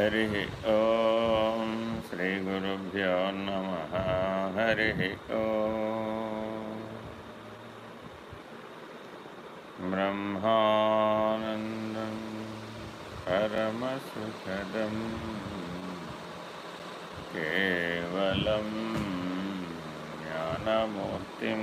హరి ఓం శ్రీ గురుభ్యో నమ హరి ఓం బ్రహ్మానందం పరమసుఖదం కేవలం జ్ఞానమూర్తిం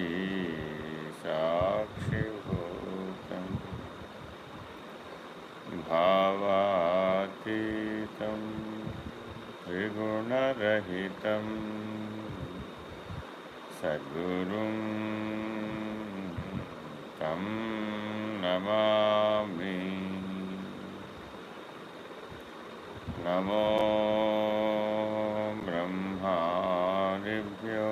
भावातीतं त्रिगुणरहितं सद्गुरुं तं नमामि। नमो ब्रह्मादिभ्यो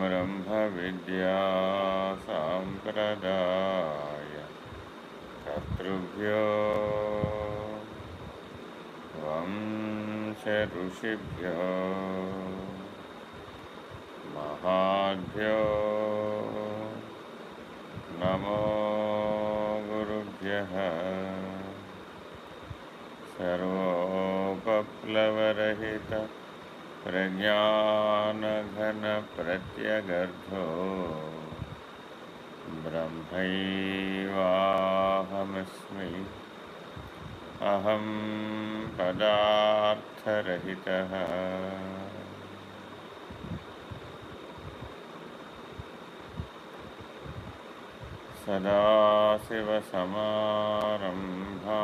ब्रह्मविद्यासाम्प्रदाय। कर्तृभ्यो वंशऋषिभ्यो महाभ्यो नमो गुरुभ्यः सर्वोपप्लवरहित प्रज्ञानघनप्रत्यगर्धो ब्रह्मैवाहमस्मि। अहं पदार्थरहितः। सदाशिवसमारम्भा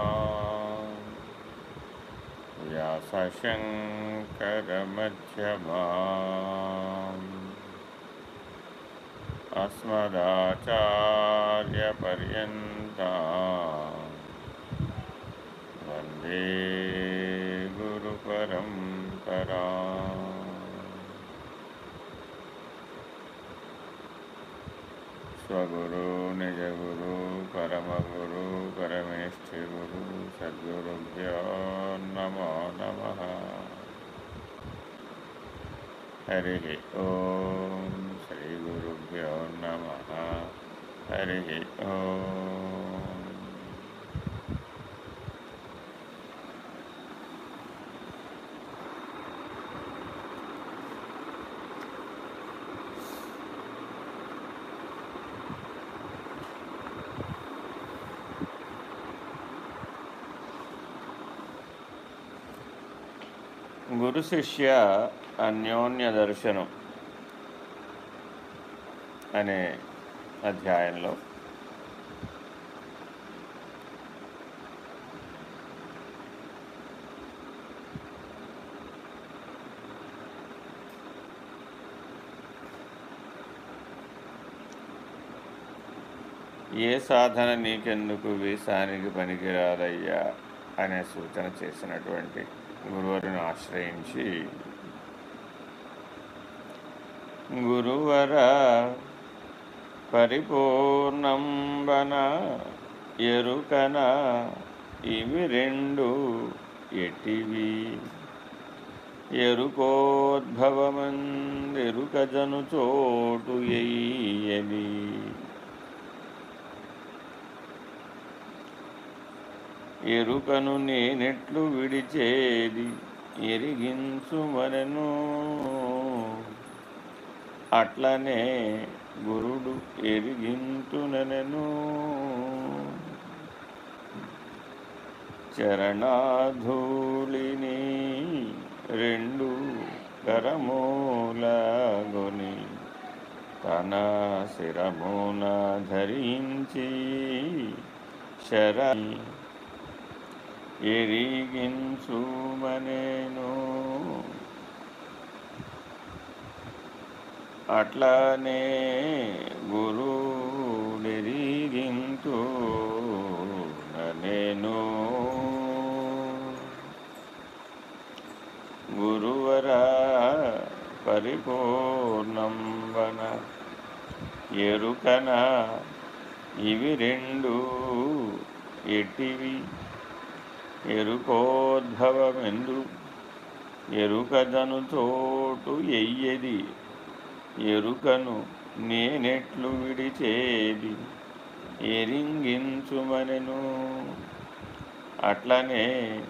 व्यासशङ्करमध्यमाम् अस्मदाचार्यपर्यन्ता वन्दे गुरुपरम्परा स्वगुरु निजगुरु परमगुरु परमेष्ठिगुरु सद्गुरुभ्यो नमो नमः हरिः ॐ हरि గురు శిష్య అన్యోన్య దర్శనం అనే అధ్యాయంలో. ఏ సాధన నీకెందుకు వీసానికి పనికిరాదయ్యా? అనే సూచన చేసినటువంటి గురువులను ఆశ్రయించి గురువరా పరిపూర్ణంబన ఎరుకన ఇవి రెండు ఎటివి. ఎరుకోద్భవమందెరుకజను చోటు ఎయ్యది ఎరుకను నేనెట్లు విడిచేది ఎరిగించుమనను అట్లనే గురుడు ఎరిగింతునెను చరణాధూళిని రెండు కరమూలగొని తన శిరమున ధరించి శర ఎరిగించుమనేను. అట్లానే గురుడెరిగింతునను నేను గురువర పరిపూర్ణంబన ఎరుకన ఇవి రెండు ఎట్టివి ఎరుకోద్భవమెందు ఎరుకదను చోటు ఎయ్యది ఎరుకను నేనెట్లు విడిచేది ఎరింగించుమనెను. అట్లనే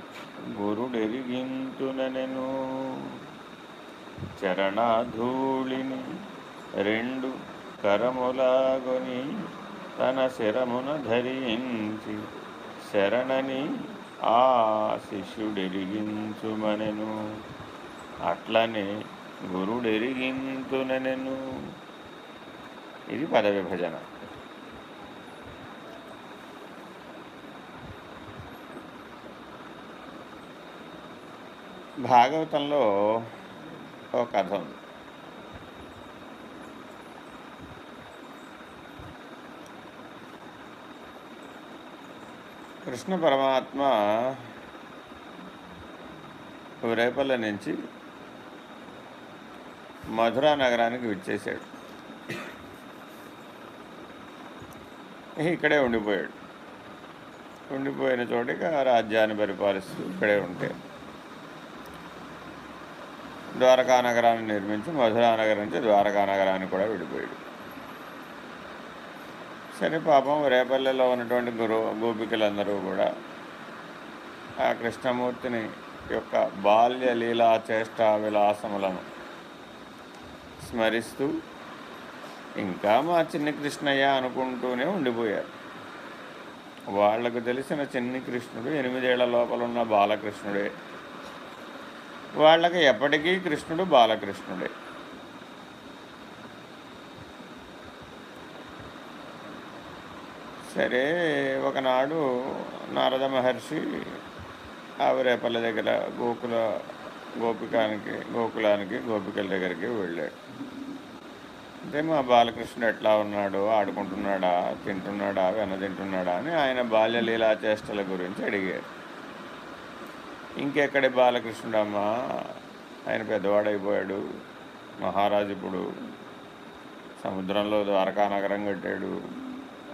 గురుడెరిగించుననెను చరణాధూళిని రెండు కరములాగొని తన శరమున ధరించి శరణని ఆ శిష్యుడెరిగించుమనెను. అట్లనే గురుడెరిగింతునెను. ఇది పద విభజన భాగవతంలో ఒక కథ ఉంది. కృష్ణ పరమాత్మ రేపల్ల నుంచి మధురా నగరానికి విచ్చేశాడు. ఇక్కడే ఉండిపోయాడు. ఉండిపోయిన చోటికి ఆ రాజ్యాన్ని పరిపాలిస్తూ ఇక్కడే ఉంటే. ద్వారకా నగరాన్ని నిర్మించి మధురా నగరం నుంచి ద్వారకా నగరాన్ని కూడా విడిపోయాడు. సరే పాపం రేపల్లెలో ఉన్నటువంటి గురు గోపికలందరూ కూడా ఆ కృష్ణమూర్తిని యొక్క బాల్య లీలా చేష్ట విలాసములను స్మరిస్తూ ఇంకా మా చిన్ని కృష్ణయ్య అనుకుంటూనే ఉండిపోయారు. వాళ్ళకు తెలిసిన చిన్ని కృష్ణుడు ఎనిమిదేళ్ళ లోపల ఉన్న బాలకృష్ణుడే. వాళ్ళకి ఎప్పటికీ కృష్ణుడు బాలకృష్ణుడే. సరే ఒకనాడు నారద మహర్షి ఆవిరేపల్లి దగ్గర గోకుల గోపికానికి గోకులానికి గోపికల దగ్గరికి వెళ్ళాడు. అంటే మా బాలకృష్ణుడు ఎట్లా ఉన్నాడు ఆడుకుంటున్నాడా తింటున్నాడా వెన తింటున్నాడా అని ఆయన బాల్యలీలా చేష్టల గురించి అడిగాడు. ఇంకెక్కడి బాలకృష్ణుడమ్మా? ఆయన పెద్దవాడైపోయాడు. మహారాజు ఇప్పుడు సముద్రంలో ద్వారకా నగరం కట్టాడు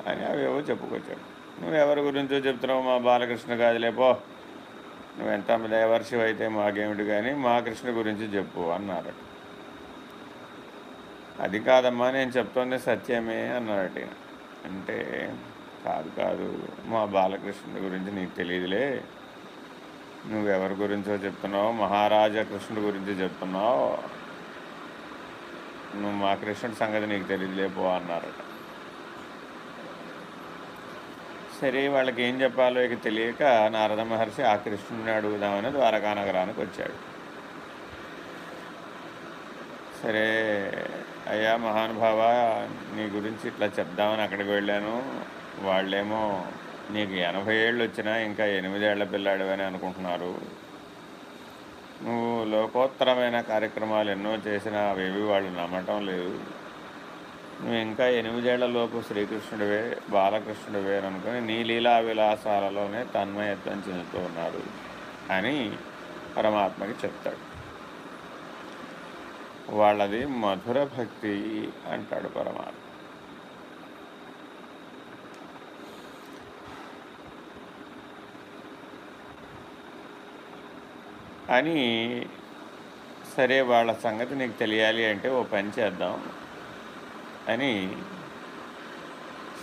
అని అవేవో చెప్పుకొచ్చాడు. నువ్వు ఎవరి గురించో చెప్తున్నావు మా బాలకృష్ణ గాజులేపో నువ్వు ఎంత దేవర్షి అయితే మాకేమిటి కానీ మా కృష్ణ గురించి చెప్పు అన్నారు అది కాదమ్మా నేను చెప్తోంది సత్యమే అన్నాడు అంటే కాదు కాదు మా బాలకృష్ణుడి గురించి నీకు తెలియదులే. నువ్వెవరి గురించో చెప్తున్నావు మహారాజా కృష్ణుడి గురించి చెప్తున్నావు. నువ్వు మా కృష్ణుడి సంగతి నీకు తెలియదులే పో అన్నారట. సరే వాళ్ళకి ఏం చెప్పాలో ఇక తెలియక నారద మహర్షి ఆ కృష్ణుని అడుగుదామని ద్వారకా నగరానికి వచ్చాడు. సరే అయ్యా మహానుభావ నీ గురించి ఇట్లా చెప్దామని అక్కడికి వెళ్ళాను. వాళ్ళేమో నీకు ఎనభై ఏళ్ళు వచ్చినా ఇంకా ఎనిమిదేళ్ళ పిల్లాడివని అనుకుంటున్నారు. నువ్వు లోకోత్తరమైన కార్యక్రమాలు ఎన్నో చేసినా అవేవి వాళ్ళు నమ్మటం లేదు. నువ్వు ఇంకా ఎనిమిదేళ్ళలోపు శ్రీకృష్ణుడివే బాలకృష్ణుడివే అనుకుని నీ లీలా విలాసాలలోనే తన్మయత్వం చెందుతూ ఉన్నారు అని పరమాత్మకి చెప్తాడు. వాళ్ళది మధుర భక్తి అంటాడు పరమాత్మ. అని సరే వాళ్ళ సంగతి నీకు తెలియాలి అంటే ఓ పని చేద్దాం. అని.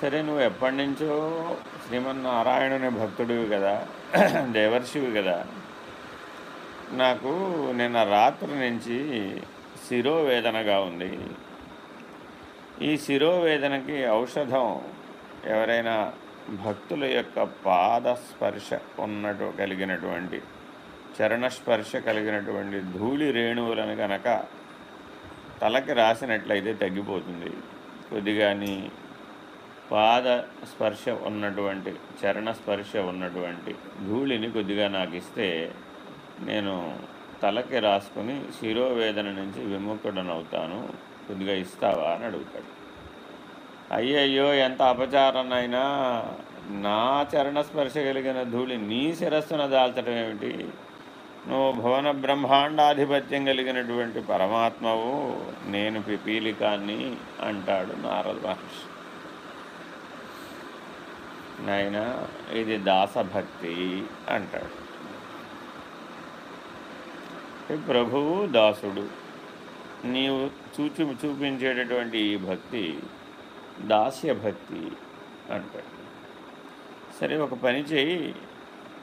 సరే నువ్వు ఎప్పటి నుంచో శ్రీమన్నారాయణుని భక్తుడివి కదా దేవర్షివి కదా. నాకు నిన్న రాత్రి నుంచి శిరోవేదనగా ఉంది. ఈ శిరోవేదనకి ఔషధం ఎవరైనా భక్తుల యొక్క పాదస్పర్శ ఉన్నటు కలిగినటువంటి చరణస్పర్శ కలిగినటువంటి ధూళి రేణువులను కనుక తలకి రాసినట్లయితే తగ్గిపోతుంది. కొద్దిగా నీ పాద స్పర్శ ఉన్నటువంటి చరణ స్పర్శ ఉన్నటువంటి ధూళిని కొద్దిగా నాకు ఇస్తే నేను తలకి రాసుకుని శిరోవేదన నుంచి విముక్తుడనవుతాను. కొద్దిగా ఇస్తావా అని అడుగుతాడు. అయ్యయ్యో ఎంత అపచారనైనా నా చరణ స్పర్శ కలిగిన ధూళి నీ శిరస్సున దాల్చడం ఏమిటి నువ్వు భువన బ్రహ్మాండాధిపత్యం కలిగినటువంటి పరమాత్మవు నేను పిపీలికాన్ని అంటాడు నారద మహర్షి. నాయన ఇది దాసభక్తి అంటాడు. ప్రభువు దాసుడు నీవు చూచి చూపించేటటువంటి ఈ భక్తి దాస్య భక్తి అంటాడు. సరే ఒక పని చేయి.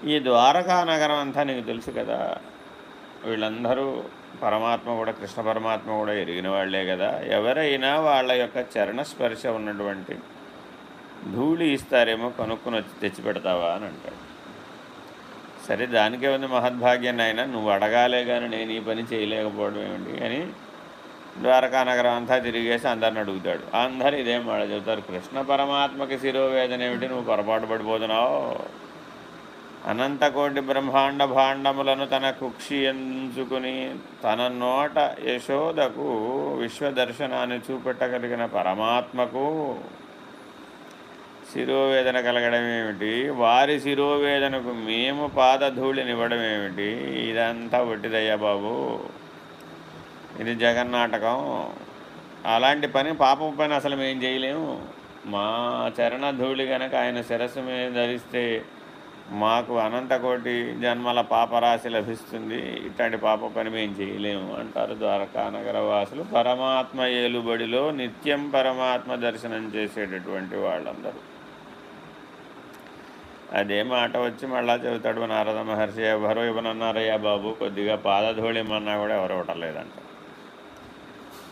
ఈ ద్వారకా నగరం అంతా నీకు తెలుసు కదా. వీళ్ళందరూ పరమాత్మ కూడా కృష్ణ పరమాత్మ కూడా ఎరిగిన వాళ్ళే కదా. ఎవరైనా వాళ్ళ యొక్క చరణ స్పర్శ ఉన్నటువంటి ధూళి ఇస్తారేమో కనుక్కొని వచ్చి తెచ్చిపెడతావా అని అంటాడు. సరే దానికే ఉంది మహద్భాగ్యం అయినా నువ్వు అడగాలే కానీ నేను ఈ పని చేయలేకపోవడం ఏమిటి? అని ద్వారకా నగరం అంతా తిరిగేసి అందరిని అడుగుతాడు. అందరు ఇదేం మాట చెబుతారు. కృష్ణ పరమాత్మకి శిరోవేదన ఏమిటి? నువ్వు పొరపాటు పడిపోతున్నావు. అనంతకోటి బ్రహ్మాండ భాండములను తన కుక్షి ఎంచుకుని తన నోట యశోదకు విశ్వదర్శనాన్ని చూపెట్టగలిగిన పరమాత్మకు శిరోవేదన కలగడం ఏమిటి? వారి శిరోవేదనకు మేము పాదధూళినివ్వడం ఏమిటి ఇదంతా ఒట్టిదయ్యా బాబు. ఇది జగన్నాటకం. అలాంటి పని పాపం పని అసలు మేము చేయలేము. మా చరణ ధూళి కనుక ఆయన శిరస్సు మీద ధరిస్తే మాకు అనంతకోటి జన్మల పాపరాశి లభిస్తుంది. ఇట్లాంటి పాప పని మేము చేయలేము అంటారు ద్వారకా నగరవాసులు పరమాత్మ ఏలుబడిలో నిత్యం పరమాత్మ దర్శనం చేసేటటువంటి వాళ్ళందరూ. అదే మాట వచ్చి మళ్ళా చెబుతాడు నారద మహర్షి ఎవరో ఇవ్వనన్నారయ్యా బాబు కొద్దిగా పాదధూళిమన్నా కూడా ఎవరు ఇవ్వటలేదంట.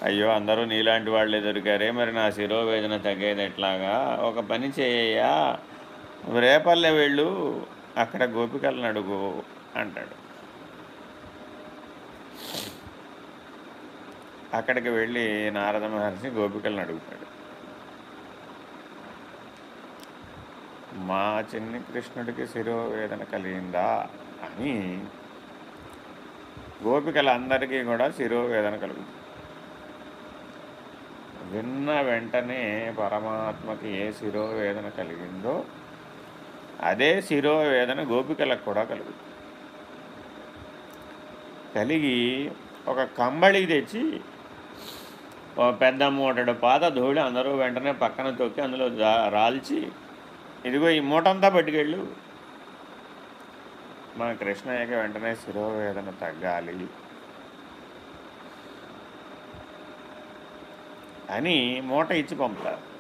అయ్యో అందరూ నీలాంటి వాళ్ళే దొరికారే. మరి నా శిరోవేదన తగ్గేది ఎట్లాగా? ఒక పని చేయయ్యా. రేపల్లె వెళ్ళు అక్కడ గోపికలను అడుగు అంటాడు. అక్కడికి వెళ్ళి నారద మహర్షి గోపికలను అడుగుతాడు. మా చిన్ని కృష్ణుడికి శిరోవేదన కలిగిందా అని గోపికలందరికీ కూడా శిరోవేదన కలుగుతుంది. విన్న వెంటనే పరమాత్మకి ఏ శిరోవేదన కలిగిందో అదే శిరోవేదన గోపికలకు కూడా కలుగుతుంది. కలిగి ఒక కంబళి తెచ్చి పెద్ద మూటడు పాత ధూళి అందరూ వెంటనే పక్కన తొక్కి అందులో రాల్చి ఇదిగో ఈ మూటంతా పట్టుకెళ్ళు. మన కృష్ణయ్యకి వెంటనే శిరోవేదన తగ్గాలి. అని మూట ఇచ్చి పంపుతారు.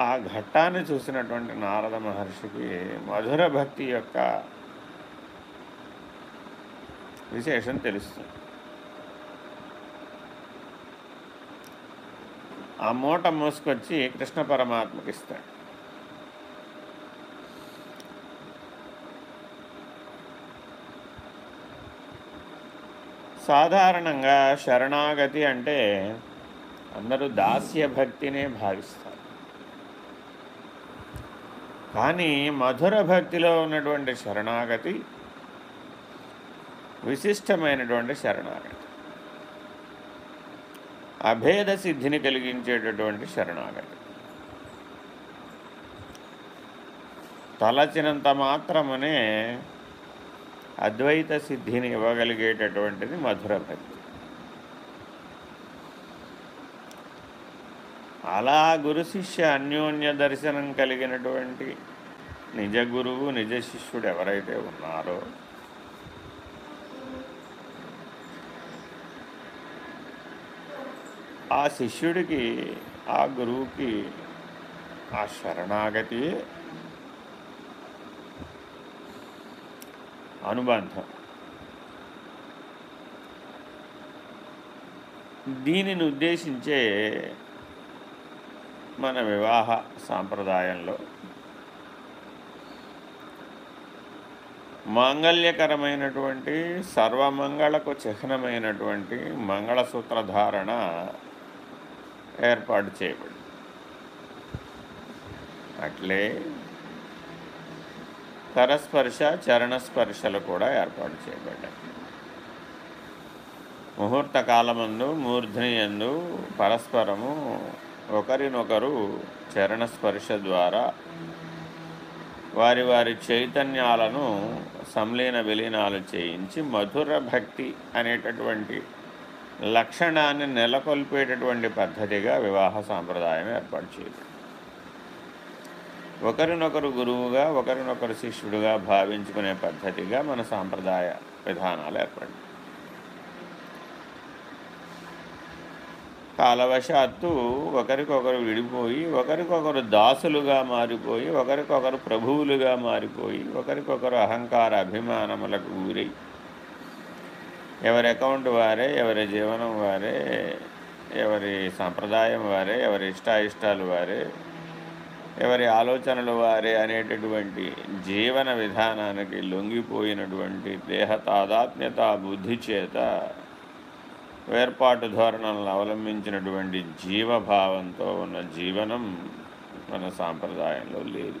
ఆ ఘట్టాన్ని చూసినటువంటి నారద మహర్షికి మధుర భక్తి యొక్క విశేషం తెలుస్తుంది. ఆ మూట మోసుకొచ్చి కృష్ణ పరమాత్మకి ఇస్తాడు. సాధారణంగా శరణాగతి అంటే అందరూ దాస్య భక్తినే భావిస్తారు. కానీ మధుర భక్తిలో ఉన్నటువంటి శరణాగతి విశిష్టమైనటువంటి శరణాగతి. అభేద సిద్ధిని కలిగించేటటువంటి శరణాగతి. తలచినంత మాత్రమనే అద్వైత సిద్ధిని ఇవ్వగలిగేటటువంటిది మధుర భక్తి. అలా గురు శిష్య అన్యోన్య దర్శనం కలిగినటువంటి నిజ గురువు నిజ శిష్యుడు ఎవరైతే ఉన్నారో ఆ శిష్యుడికి ఆ గురువుకి ఆ శరణాగతి అనుబంధం. దీనిని ఉద్దేశించే మన వివాహ సాంప్రదాయంలో మాంగళ్యకరమైనటువంటి సర్వమంగళకు చిహ్నమైనటువంటి మంగళసూత్ర ధారణ ఏర్పాటు చేయబడి అట్లే కరస్పర్శ చరణస్పర్శలు కూడా ఏర్పాటు చేయబడ్డాయి. ముహూర్త కాలమందు మూర్ధని ఎందు పరస్పరము ఒకరినొకరు చరణ స్పర్శ ద్వారా వారి వారి చైతన్యాలను సంలీన విలీనాలు చేయించి మధుర భక్తి అనేటటువంటి లక్షణాన్ని నెలకొల్పేటటువంటి పద్ధతిగా వివాహ సాంప్రదాయం ఏర్పాటు చేయబడింది ఒకరినొకరు గురువుగా ఒకరినొకరు శిష్యుడుగా భావించుకునే పద్ధతిగా మన సాంప్రదాయ విధానాలు ఏర్పడి కాలవశాత్తు ఒకరికొకరు విడిపోయి ఒకరికొకరు దాసులుగా మారిపోయి ఒకరికొకరు ప్రభువులుగా మారిపోయి ఒకరికొకరు అహంకార అభిమానములకు గురై ఎవరి అకౌంట్ వారే ఎవరి జీవనం వారే ఎవరి సంప్రదాయం వారే ఎవరి ఇష్టాయిష్టాలు వారే ఎవరి ఆలోచనలు వారే అనేటటువంటి జీవన విధానానికి లొంగిపోయినటువంటి దేహ తాదాత్మ్యత బుద్ధి చేత వేర్పాటు ధోరణలను అవలంబించినటువంటి జీవభావంతో ఉన్న జీవనం మన సాంప్రదాయంలో లేదు.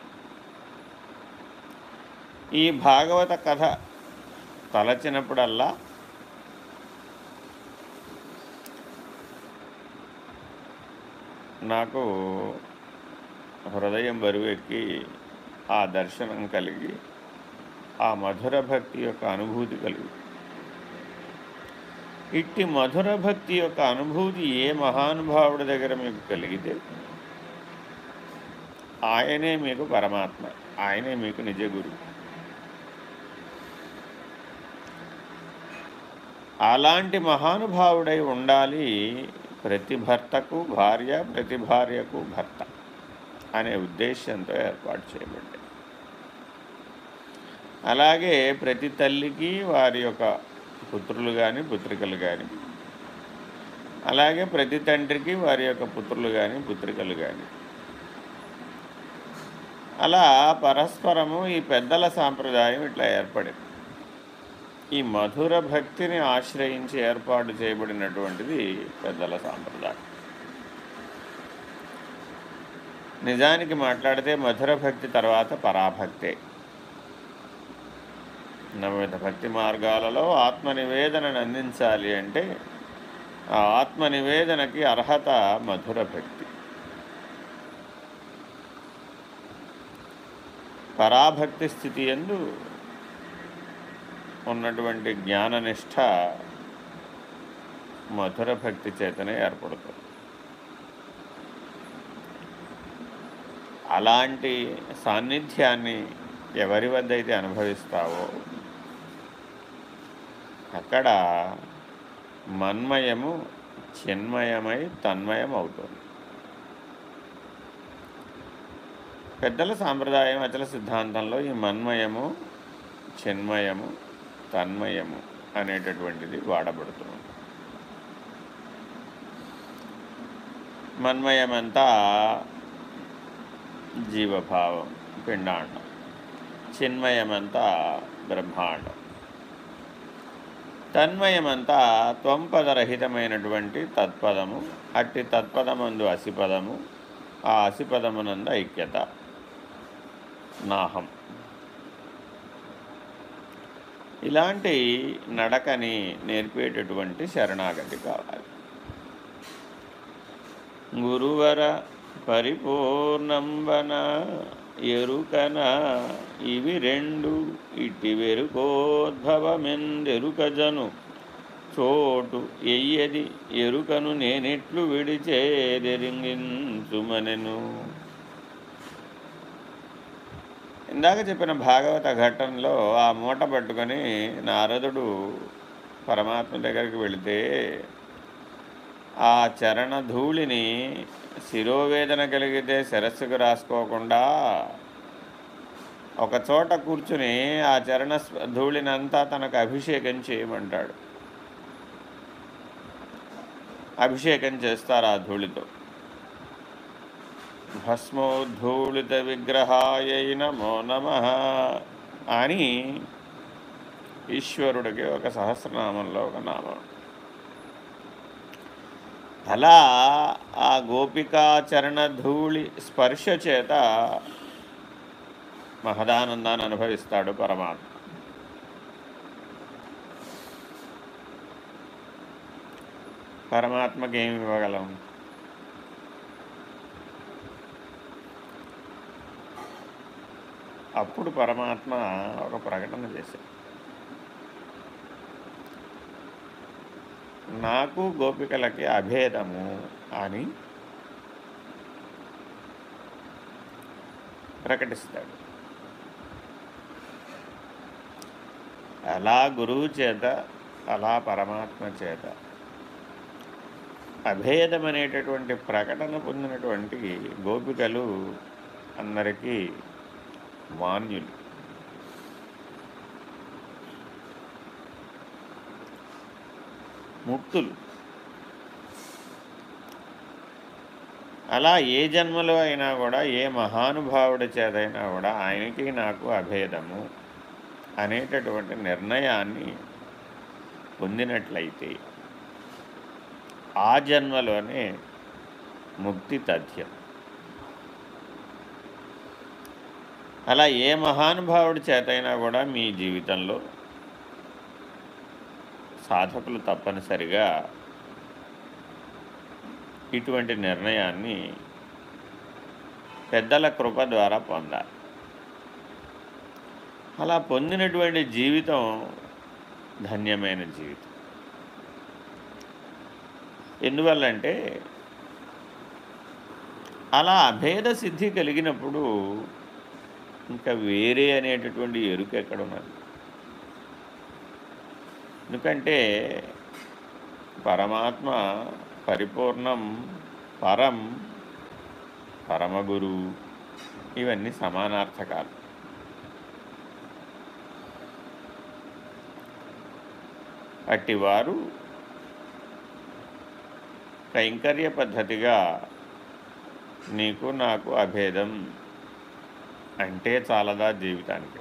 ఈ భాగవత కథ తలచినప్పుడల్లా నాకు హృదయం బరువెక్కి ఆ దర్శనం కలిగి ఆ మధుర భక్తి యొక్క అనుభూతి కలిగి ఇట్టి మధుర భక్తి యొక్క అనుభూతి ఏ మహానుభావుడి దగ్గర మీకు కలిగితే ఆయనే మీకు పరమాత్మ ఆయనే మీకు నిజ గురు. అలాంటి మహానుభావుడై ఉండాలి ప్రతి భర్తకు భార్య ప్రతి భార్యకు భర్త అనే ఉద్దేశంతో ఏర్పాటు చేయబడ్డాయి. అలాగే ప్రతి తల్లికి వారి యొక్క పుత్రులు కానీ పుత్రికలు కానీ అలాగే ప్రతి తండ్రికి వారి యొక్క పుత్రులు కానీ పుత్రికలు కానీ అలా పరస్పరము ఈ పెద్దల సాంప్రదాయం ఇట్లా ఏర్పడింది. ఈ మధుర భక్తిని ఆశ్రయించి ఏర్పాటు చేయబడినటువంటిది పెద్దల సాంప్రదాయం. నిజానికి మాట్లాడితే మధుర భక్తి తర్వాత పరాభక్తే. నవమిత భక్తి మార్గాలలో ఆత్మనివేదనను అందించాలి అంటే ఆ ఆత్మనివేదనకి అర్హత మధుర భక్తి. పరాభక్తి స్థితి ఎందు ఉన్నటువంటి జ్ఞాననిష్ట మధుర భక్తి చేతనే ఏర్పడుతుంది. అలాంటి సాన్నిధ్యాన్ని ఎవరి వద్ద అయితే అనుభవిస్తావో అక్కడ మన్మయము చిన్మయమై తన్మయం అవుతుంది పెద్దల సాంప్రదాయం అచల సిద్ధాంతంలో ఈ మన్మయము చిన్మయము తన్మయము అనేటటువంటిది వాడబడుతుంది. మన్మయమంతా జీవభావం పిండాండం. చిన్మయమంతా బ్రహ్మాండం. తన్మయమంతా త్వంపదరహితమైనటువంటి తత్పదము అట్టి తత్పదమందు అసిపదము ఆ అసిపదమునందు ఐక్యత నాహం. ఇలాంటి నడకని నేర్పేటటువంటి శరణాగతి కావాలి. గురువర పరిపూర్ణంబన ఎరుకన ఇవి రెండు ఇట్టి వెరుకోద్భవమెందెరుకజను. చోటు ఎయ్యది ఎరుకను నేనెట్లు విడిచేదెరింగించుమనెను. ఇందాక చెప్పిన భాగవత ఘట్టంలో ఆ మూట పట్టుకొని నారదుడు పరమాత్మ దగ్గరికి వెళితే ఆ చరణ ధూళిని శిరోవేదన కలిగితే శిరస్సుకు రాసుకోకుండా ఒక చోట కూర్చుని ఆ చరణ ధూళినంతా తనకు అభిషేకం చేయమంటాడు. అభిషేకం చేస్తారు ఆ ధూళితో. భస్మోద్ధూళిత విగ్రహాయ నమో నమ అని ఈశ్వరుడికి ఒక సహస్రనామంలో ఒక నామం. అలా ఆ గోపికాచరణ ధూళి స్పర్శ చేత మహదానందాన్ని అనుభవిస్తాడు పరమాత్మ. పరమాత్మకి ఏమి ఇవ్వగలం? అప్పుడు పరమాత్మ ఒక ప్రకటన చేశాడు. నాకు గోపికలకి అభేదము అని ప్రకటిస్తాడు. అలా గురువు చేత అలా పరమాత్మ చేత అభేదమనేటటువంటి ప్రకటన పొందినటువంటి గోపికలు అందరికీ మాన్యులు. ముక్తులు. అలా ఏ జన్మలో అయినా కూడా ఏ మహానుభావుడి చేతైనా కూడా ఆయనకి నాకు అభేదము. అనేటటువంటి నిర్ణయాన్ని పొందినట్లయితే ఆ జన్మలోనే ముక్తి తథ్యం. అలా ఏ మహానుభావుడి చేతైనా కూడా మీ జీవితంలో సాధకులు తప్పనిసరిగా ఇటువంటి నిర్ణయాన్ని పెద్దల కృప ద్వారా పొందాలి. అలా పొందినటువంటి జీవితం ధన్యమైన జీవితం. ఎందువల్లంటే అలా అభేద సిద్ధి కలిగినప్పుడు ఇంకా వేరే అనేటటువంటి ఎరుక ఎక్కడ ఉన్నది ఎందుకంటే పరమాత్మ పరిపూర్ణం పరం పరమగురు ఇవన్నీ సమానార్థకాలు. అట్టివారు కైంకర్య పద్ధతిగా నీకు నాకు అభేదం అంటే చాలదా జీవితానికి?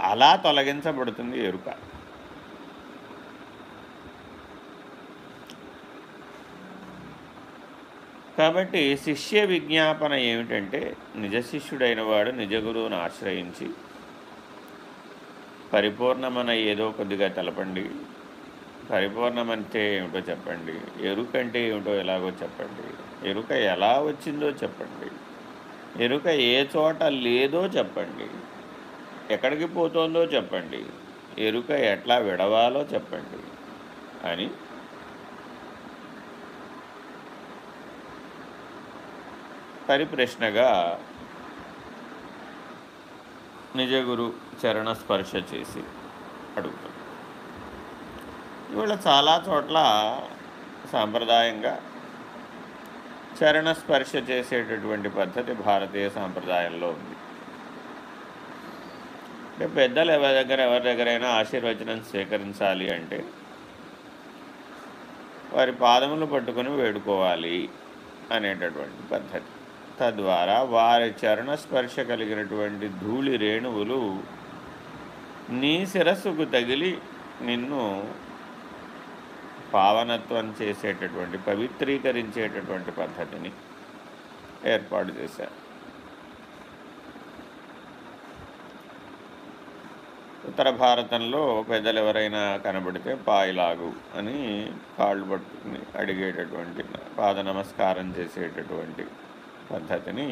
అలా తొలగించబడుతుంది ఎరుక. కాబట్టి శిష్య విజ్ఞాపన ఏమిటంటే నిజ శిష్యుడైన వాడు నిజ గురువును ఆశ్రయించి పరిపూర్ణమన ఏదో కొద్దిగా తెలపండి. పరిపూర్ణమంటే ఏమిటో చెప్పండి. ఎరుకంటే ఏమిటో ఎలాగో చెప్పండి. ఎరుక ఎలా వచ్చిందో చెప్పండి. ఎరుక ఏ చోట లేదో చెప్పండి. ఎక్కడికి పోతుందో చెప్పండి. ఎరుక ఎట్లా విడవాలో చెప్పండి. అని పరిప్రశ్నగా నిజగురు చరణ స్పర్శ చేసి అడుగుతాం. ఇవాళ చాలా చోట్ల సాంప్రదాయంగా చరణ స్పర్శ చేసేటటువంటి పద్ధతి భారతీయ సాంప్రదాయంలో ఉంది. అంటే పెద్దలు ఎవరి దగ్గర ఎవరి దగ్గరైనా ఆశీర్వచనం స్వీకరించాలి అంటే వారి పాదములు పట్టుకొని వేడుకోవాలి అనేటటువంటి పద్ధతి. తద్వారా వారి చరణ స్పర్శ కలిగినటువంటి ధూళి రేణువులు నీ శిరస్సుకు తగిలి నిన్ను పావనత్వం చేసేటటువంటి పవిత్రీకరించేటటువంటి పద్ధతిని ఏర్పాటు చేశారు. ఉత్తర భారతంలో పెద్దలు ఎవరైనా కనబడితే పాయిలాగు అని కాళ్ళు పట్టుకుని అడిగేటటువంటి పాద నమస్కారం చేసేటటువంటి పద్ధతిని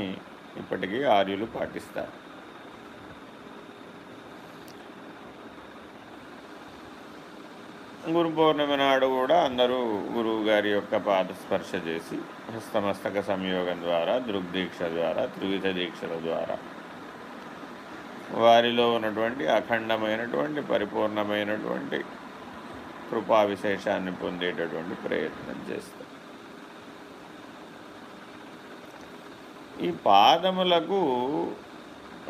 ఇప్పటికీ ఆర్యులు పాటిస్తారు. గురు పౌర్ణమి నాడు కూడా అందరూ గురువు గారి యొక్క పాదస్పర్శ చేసి హస్తమస్తక సంయోగం ద్వారా దృగ్దీక్ష ద్వారా త్రివిధ దీక్షల ద్వారా వారిలో ఉన్నటువంటి అఖండమైనటువంటి పరిపూర్ణమైనటువంటి కృపా విశేషాన్ని పొందేటటువంటి ప్రయత్నం చేస్తారు. ఈ పాదములకు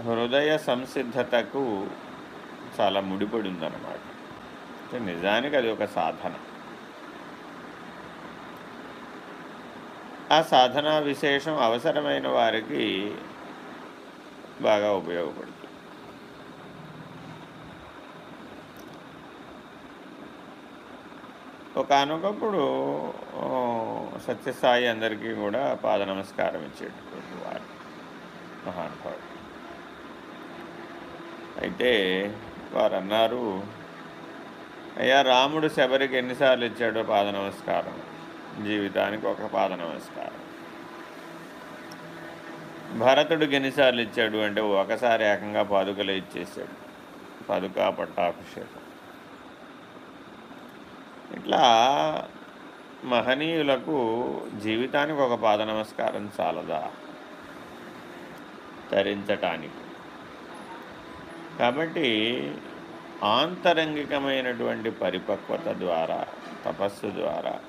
హృదయ సంసిద్ధతకు చాలా ముడిపడి ఉందన్నమాట అంటే నిజానికి అది ఒక సాధన. ఆ సాధన విశేషం అవసరమైన వారికి బాగా ఉపయోగపడుతుంది. ఒకనొకప్పుడు సత్యసాయి అందరికీ కూడా పాద నమస్కారం ఇచ్చేటప్పుడు మహానుభావుడు. అయితే వారు అన్నారు అయ్యా రాముడు శబరికి ఎన్నిసార్లు ఇచ్చాడో పాద నమస్కారం జీవితానికి ఒక పాద నమస్కారం భరతుడికి ఎన్నిసార్లు ఇచ్చాడు అంటే ఒకసారి ఏకంగా పాదుకలే ఇచ్చేసాడు. పాదుక పట్టాభిషేకం. ఇట్లా మహనీయులకు జీవితానికి ఒక పాద నమస్కారం చాలదా? తరించటానికి. కాబట్టి ఆంతరంగికమైనటువంటి పరిపక్వత ద్వారా తపస్సు ద్వారా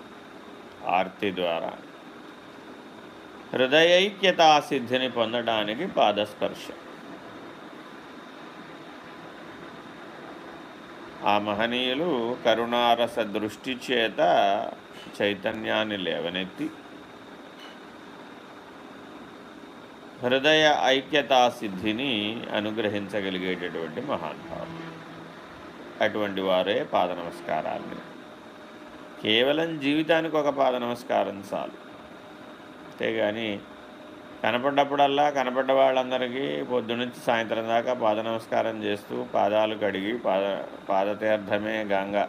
ఆర్తి ద్వారా హృదయైక్యతా సిద్ధిని పొందడానికి పాదస్పర్శ. ఆ మహనీయులు కరుణారస దృష్టి చేత చైతన్యాన్ని లేవనెత్తి హృదయ ఐక్యతా సిద్ధిని అనుగ్రహించగలిగేటటువంటి మహానుభావులు అటువంటి వారే పాద నమస్కారాలని కేవలం జీవితానికి ఒక పాద నమస్కారం చాలు. అంతేగాని కనపడ్డప్పుడల్లా కనపడ్డ వాళ్ళందరికీ పొద్దునుంచి సాయంత్రం దాకా పాద నమస్కారం చేస్తూ పాదాలు కడిగి పాద పాదతీర్థమే గంగ.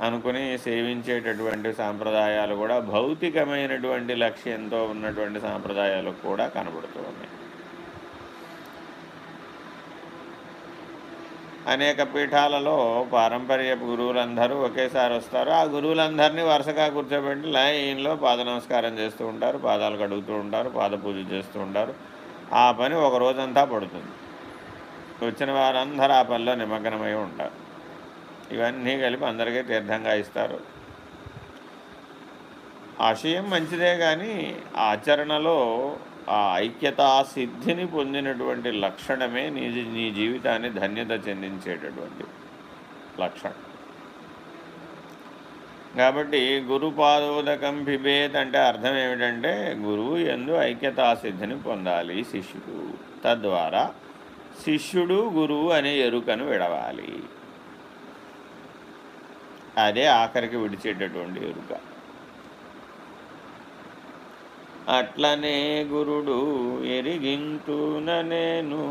అనుకుని సేవించేటటువంటి సాంప్రదాయాలు కూడా భౌతికమైనటువంటి లక్ష్యంతో ఉన్నటువంటి సాంప్రదాయాలు కూడా కనబడుతూ ఉన్నాయి. అనేక పీఠాలలో పారంపర్య గురువులందరూ ఒకేసారి వస్తారు. ఆ గురువులందరినీ వరుసగా కూర్చోబెట్టి లైన్లో పాద నమస్కారం చేస్తూ ఉంటారు పాదాలు కడుగుతూ ఉంటారు పాద పూజ చేస్తూ ఉంటారు. ఆ పని ఒక రోజంతా పడుతుంది. వచ్చిన వారందరూ ఆ పనిలో నిమగ్నమై ఉంటారు. ఇవన్నీ కలిపి అందరికీ తీర్థంగా ఇస్తారు. ఆశయం మంచిదే కానీ ఆచరణలో ఆ ఐక్యతా సిద్ధిని పొందినటువంటి లక్షణమే నీ నీ జీవితాన్ని ధన్యత చెందించేటటువంటి లక్షణం. కాబట్టి గురుపాదోదకం పిబేత్ అంటే అర్థం ఏమిటంటే గురువు ఎందు ఐక్యతా సిద్ధిని పొందాలి శిష్యుడు. తద్వారా శిష్యుడు గురువు అనే ఎరుకను విడవాలి. అదే ఆఖరికి విడిచేటటువంటి ఎరుక. అట్లనే గురుడు ఎరిగింతున నేను.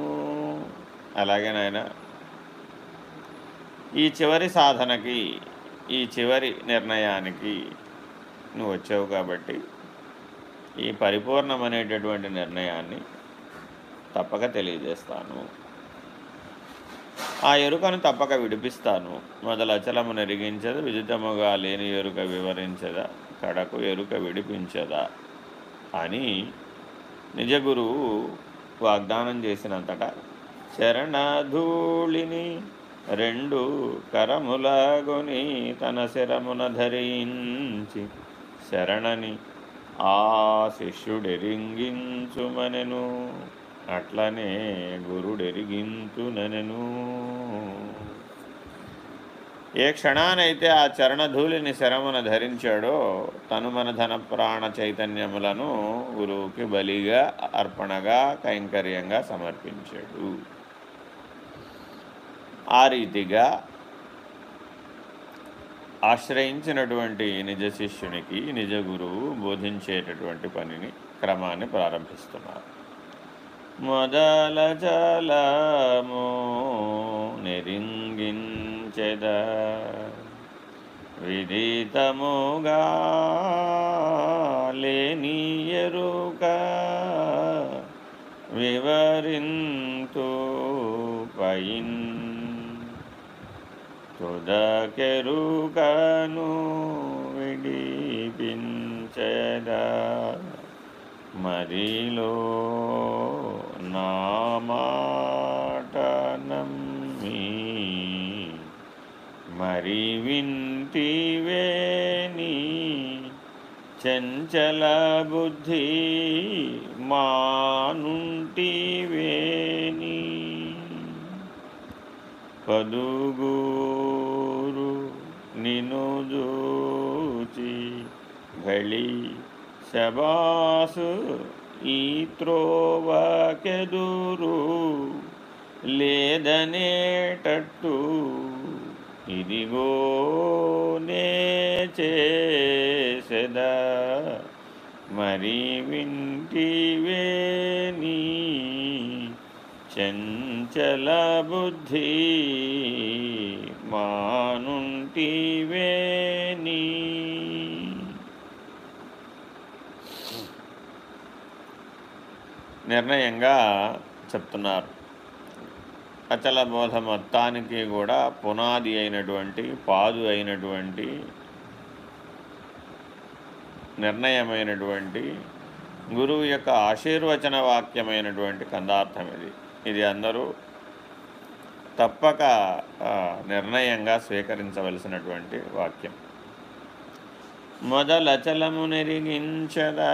అలాగే నాయన ఈ చివరి సాధనకి ఈ చివరి నిర్ణయానికి నువ్వు వచ్చావు కాబట్టి ఈ పరిపూర్ణమనేటటువంటి నిర్ణయాన్ని తప్పక తెలియజేస్తాను. ఆ ఎరుకను తప్పక విడిపిస్తాను. మొదల అచలము నెరిగించదు విజితముగా లేని ఎరుక వివరించదా? కడకు ఎరుక విడిపించదా? అని నిజగురువు వాగ్దానం చేసినంతట శరణధూళిని రెండు కరములగుని తన శిరమున ధరించి శరణని ఆ శిష్యుడెరింగించుమనెను. అట్లనే గురుడెరిగింతునెను ఏ క్షణానైతే ఆ చరణధూళిని శరమున ధరించాడో తను మన ధన ప్రాణ చైతన్యములను గురువుకి బలిగా అర్పణగా కైంకర్యంగా సమర్పించాడు. ఆ రీతిగా ఆశ్రయించినటువంటి నిజ శిష్యునికి నిజ గురువు బోధించేటటువంటి పనిని క్రమాన్ని ప్రారంభిస్తున్నారు. మొదల జలము నెరింగించెద. విదితముగా లేని ఎరుక వివరింతు పైన్. తుదకెరుకను విడిపించదా. మరిలో నామాటనమ్మి మరి వింటివేని చంచల బుద్ధి మానుంటివేని పదుగూరు నిను జూచి భళి శబాసు ఈ త్రోవకెదురు లేదనేటట్టు ఇదిగో నే చేసెదా? మరి వింటివేని చంచల బుద్ధి మానుంటివేని నిర్ణయంగా చెప్తున్నారు. అచల బోధ మొత్తానికి కూడా పునాది అయినటువంటి పాదు అయినటువంటి నిర్ణయమైనటువంటి గురువు యొక్క ఆశీర్వచన వాక్యమైనటువంటి కందార్థం ఇది. ఇది అందరూ తప్పక నిర్ణయంగా స్వీకరించవలసినటువంటి వాక్యం. మొదలచలము నెరిగించదా?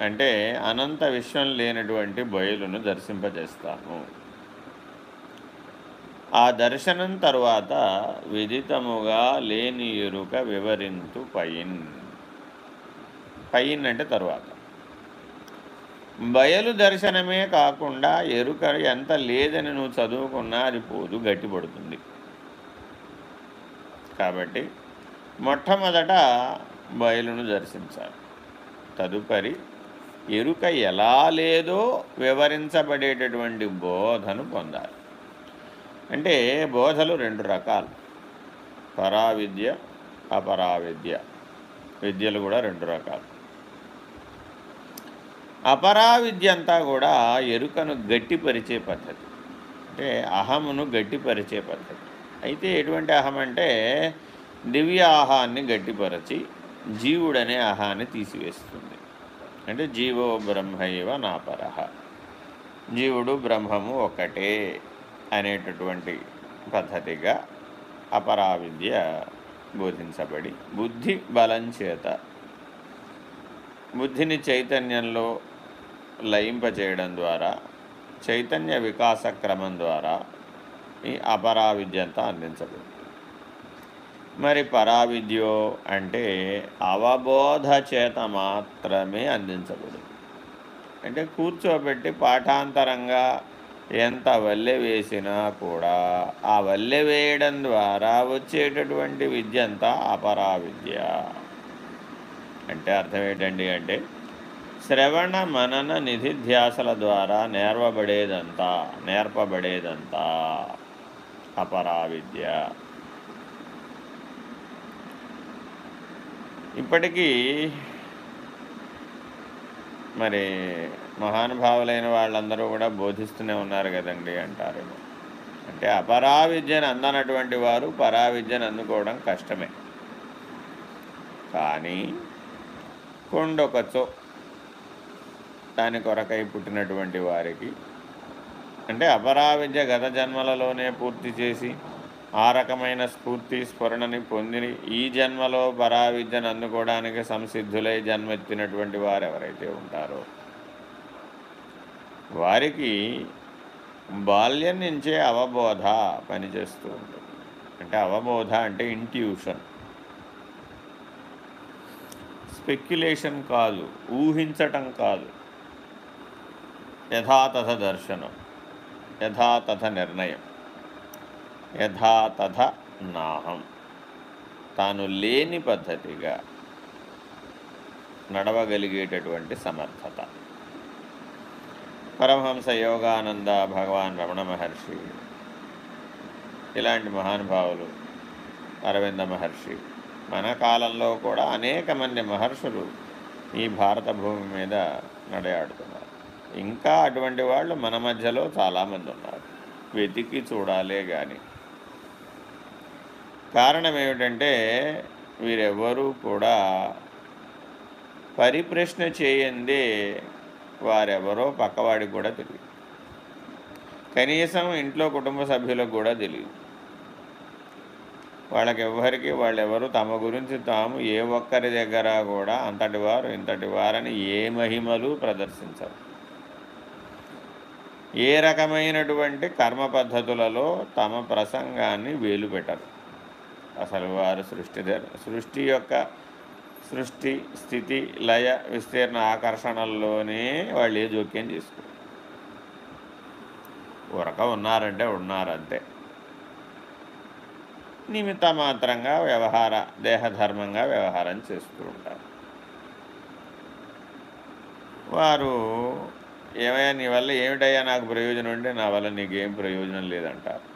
అంటే అనంత విశ్వం లేనటువంటి బయలును దర్శింపజేస్తాము. ఆ దర్శనం తర్వాత విదితముగా లేని ఎరుక వివరింతు పైన్. పైన్ అంటే తరువాత. బయలు దర్శనమే కాకుండా ఎరుక ఎంత లేదని నువ్వు చదువుకున్నా అది పోదు గట్టిపడుతుంది. కాబట్టి మొట్టమొదట బయలును దర్శించాలి. తదుపరి ఎరుక ఎలా లేదో వివరించబడేటటువంటి బోధను పొందాలి. అంటే బోధలు రెండు రకాలు. పరావిద్య అపరావిద్య. విద్యలు కూడా రెండు రకాలు. అపరావిద్య అంతా కూడా ఎరుకను గట్టిపరిచే పద్ధతి. అంటే అహమును గట్టిపరిచే పద్ధతి. అయితే ఎటువంటి అహం అంటే దివ్య ఆహాన్ని గట్టిపరచి జీవుడనే అహాన్ని తీసివేస్తుంది. అంటే జీవో బ్రహ్మైవ నాపరహ జీవుడు బ్రహ్మము ఒకటే అనేటటువంటి పద్ధతిగా అపరావిద్య బోధించబడి బుద్ధి బలం చేత బుద్ధిని చైతన్యంలో లయింపచేయడం ద్వారా చైతన్య వికాస క్రమం ద్వారా ఈ అపరావిద్య అంతా అందించబడింది మరి పరావిద్యో అంటే అవబోధ చేత మాత్రమే అందించబడింది అంటే కూర్చోబెట్టి పాఠాంతరంగా ఎంత వల్లె వేసినా కూడా ఆ వల్లె వేయడం ద్వారా వచ్చేటటువంటి విద్య అంతా అపరావిద్య అంటే అర్థం ఏంటండి అంటే శ్రవణ మనన నిధిధ్యాసల ద్వారా నేర్వబడేదంతా నేర్పబడేదంతా అపరావిద్య ఇప్పటికీ మరి మహానుభావులైన వాళ్ళందరూ కూడా బోధిస్తూనే ఉన్నారు కదండి అంటారేమో అంటే అపరావిద్యను అందనటువంటి వారు పరావిద్యను అందుకోవడం కష్టమే. కానీ కొండొకచో దాని కొరకై పుట్టినటువంటి వారికి అంటే అపరావిద్య గత జన్మలలోనే పూర్తి చేసి ఆ రకమైన స్ఫూర్తి స్ఫురణని పొంది ఈ జన్మలో పరావిద్యను అందుకోవడానికి సంసిద్ధులై జన్మెత్తినటువంటి వారు ఎవరైతే ఉంటారో? వారికి బాల్యం నుంచే అవబోధ పనిచేస్తూ ఉంటుంది. అంటే అవబోధ అంటే ఇంట్యూషన్. స్పెక్యులేషన్ కాదు ఊహించటం కాదు. యథాతథ దర్శనం యథాతథ నిర్ణయం. యథాతథ నాహం. తాను లేని పద్ధతిగా నడవగలిగేటటువంటి సమర్థత. పరమహంస యోగానంద భగవాన్ రమణ మహర్షి ఇలాంటి మహానుభావులు అరవింద మహర్షి మన కాలంలో కూడా అనేక మంది మహర్షులు ఈ భారత భూమి మీద నడయాడుతున్నారు. ఇంకా అటువంటి వాళ్ళు మన మధ్యలో చాలామంది ఉన్నారు. వెతికి చూడాలే కానీ కారణం ఏమిటంటే వీరెవ్వరూ కూడా పరిప్రశ్న చేయందే వారెవరో పక్కవాడికి కూడా తెలియదు. కనీసం ఇంట్లో కుటుంబ సభ్యులకు కూడా తెలియదు. వాళ్ళకి ఎవరికి వాళ్ళెవరు తమ గురించి తాము ఏ ఒక్కరి దగ్గర కూడా అంతటి వారు ఇంతటి వారని ఏ మహిమలు ప్రదర్శించరు. ఏ రకమైనటువంటి కర్మ పద్ధతులలో తమ ప్రసంగాన్ని వేలు పెట్టరు అసలు వారు సృష్టి సృష్టి యొక్క సృష్టి స్థితి లయ విస్తీర్ణ ఆకర్షణల్లోనే వాళ్ళు ఏ జోక్యం చేసుకో ఉరక ఉన్నారంటే ఉన్నారంతే. నిమిత్త మాత్రంగా వ్యవహార దేహధర్మంగా వ్యవహారం చేస్తూ ఉంటారు. వారు ఏమయ్యా నీ వల్ల ఏమిటయ్యా నాకు ప్రయోజనం ఉంటే నా వల్ల నీకేం ప్రయోజనం లేదంటారు.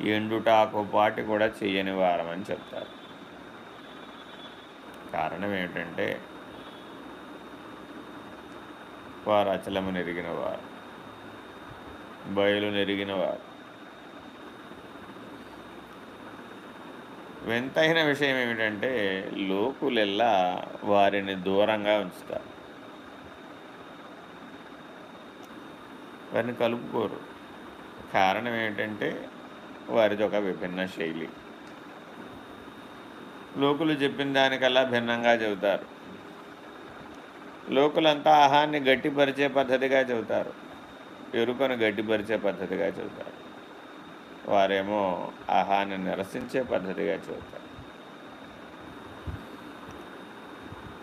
ఎండుటాకు పాటి కూడా చేయని వారమని చెప్తారు. కారణం ఏమిటంటే వారు అచలము నెరిగిన వారు బయలు నెరిగిన వారు వింతైన విషయం ఏమిటంటే లోకులెల్లా వారిని దూరంగా ఉంచుతారు. వారిని కలుపుకోరు. కారణం ఏమిటంటే వారిది ఒక విభిన్న శైలి. లోకులు చెప్పిన దానికల్లా భిన్నంగా చెబుతారు. లోకులంతా ఆహాన్ని గట్టిపరిచే పద్ధతిగా చెబుతారు. ఎరుకను గట్టిపరిచే పద్ధతిగా చెబుతారు. వారేమో ఆహాన్ని నిరసించే పద్ధతిగా చెబుతారు.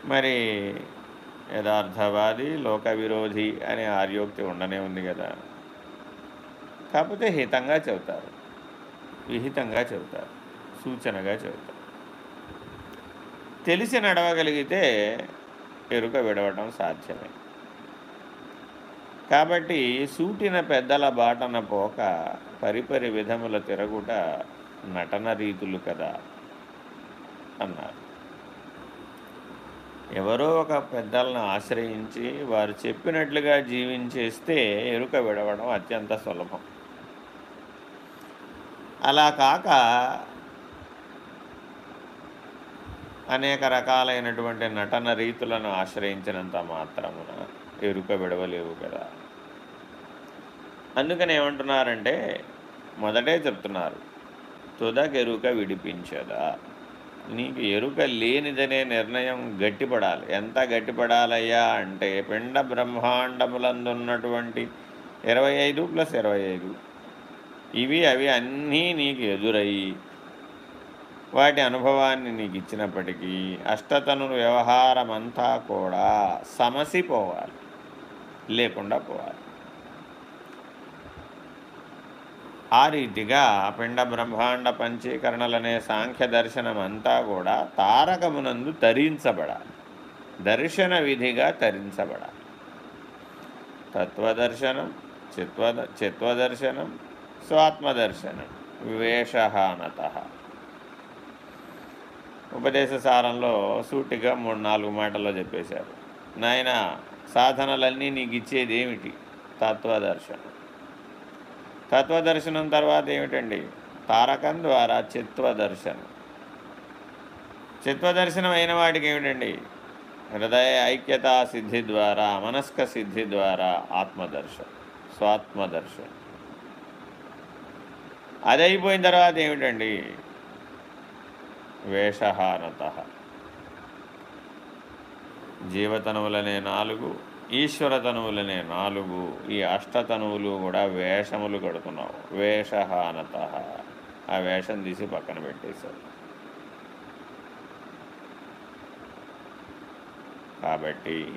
మరి యథార్థవాది లోక విరోధి అనే ఆర్యోక్తి ఉండనే ఉంది కదా. కాకపోతే హితంగా చెబుతారు. విహితంగా చెబుతారు సూచనగా చెబుతారు. తెలిసి నడవగలిగితే ఎరుక విడవటం సాధ్యమే. కాబట్టి సూటిన పెద్దల బాటన పోక పరిపరి విధముల తిరగుట నటన రీతులు కదా అన్నారు. ఎవరో ఒక పెద్దలను ఆశ్రయించి వారు చెప్పినట్లుగా జీవించేస్తే ఎరుక విడవడం అత్యంత సులభం. అలా కాక అనేక రకాలైనటువంటి నటన రీతులను ఆశ్రయించినంత మాత్రమున ఎరుక విడవలేవు కదా. అందుకని ఏమంటున్నారంటే మొదటే చెప్తున్నారు తుదకెరుక విడిపించదా? నీకు ఎరుక లేనిదనే నిర్ణయం గట్టిపడాలి. ఎంత గట్టిపడాలయ్యా అంటే పిండ బ్రహ్మాండములందున్నటువంటి ఇరవై ఐదు ప్లస్ ఇరవై ఐదు. ఇవి అవి అన్నీ నీకు ఎదురయ్యి వాటి అనుభవాన్ని నీకు ఇచ్చినప్పటికీ అష్టతను వ్యవహారం అంతా కూడా సమసిపోవాలి లేకుండా పోవాలి. ఆ రీతిగా పిండ బ్రహ్మాండ పంచీకరణలనే సాంఖ్య దర్శనం అంతా కూడా తారకమునందు తరించబడాలి. దర్శన విధిగా తరించబడాలి. తత్వదర్శనం చిత్వ చిత్వదర్శనం స్వాత్మదర్శనం వివేషహానత ఉపదేశ సారంలో సూటిగా మూడు నాలుగు మాటల్లో చెప్పేశారు. నాయన సాధనలన్నీ నీకు ఇచ్చేది ఏమిటి తత్వదర్శనం. తత్వదర్శనం తర్వాత ఏమిటండి? తారకం ద్వారా చిత్వదర్శనం. చిత్వదర్శనం అయిన వాడికి ఏమిటండి? హృదయ ఐక్యతా సిద్ధి ద్వారా మనస్క సిద్ధి ద్వారా ఆత్మదర్శనం స్వాత్మదర్శనం. అది అయిపోయిన తర్వాత ఏమిటండి? వేషహానత జీవతనువులనే నాలుగు ఈశ్వరతనువులనే నాలుగు ఈ అష్టతనువులు కూడా వేషములు కడుతున్నావు. వేషహానత ఆ వేషం తీసి పక్కన పెట్టేశారు కాబట్టి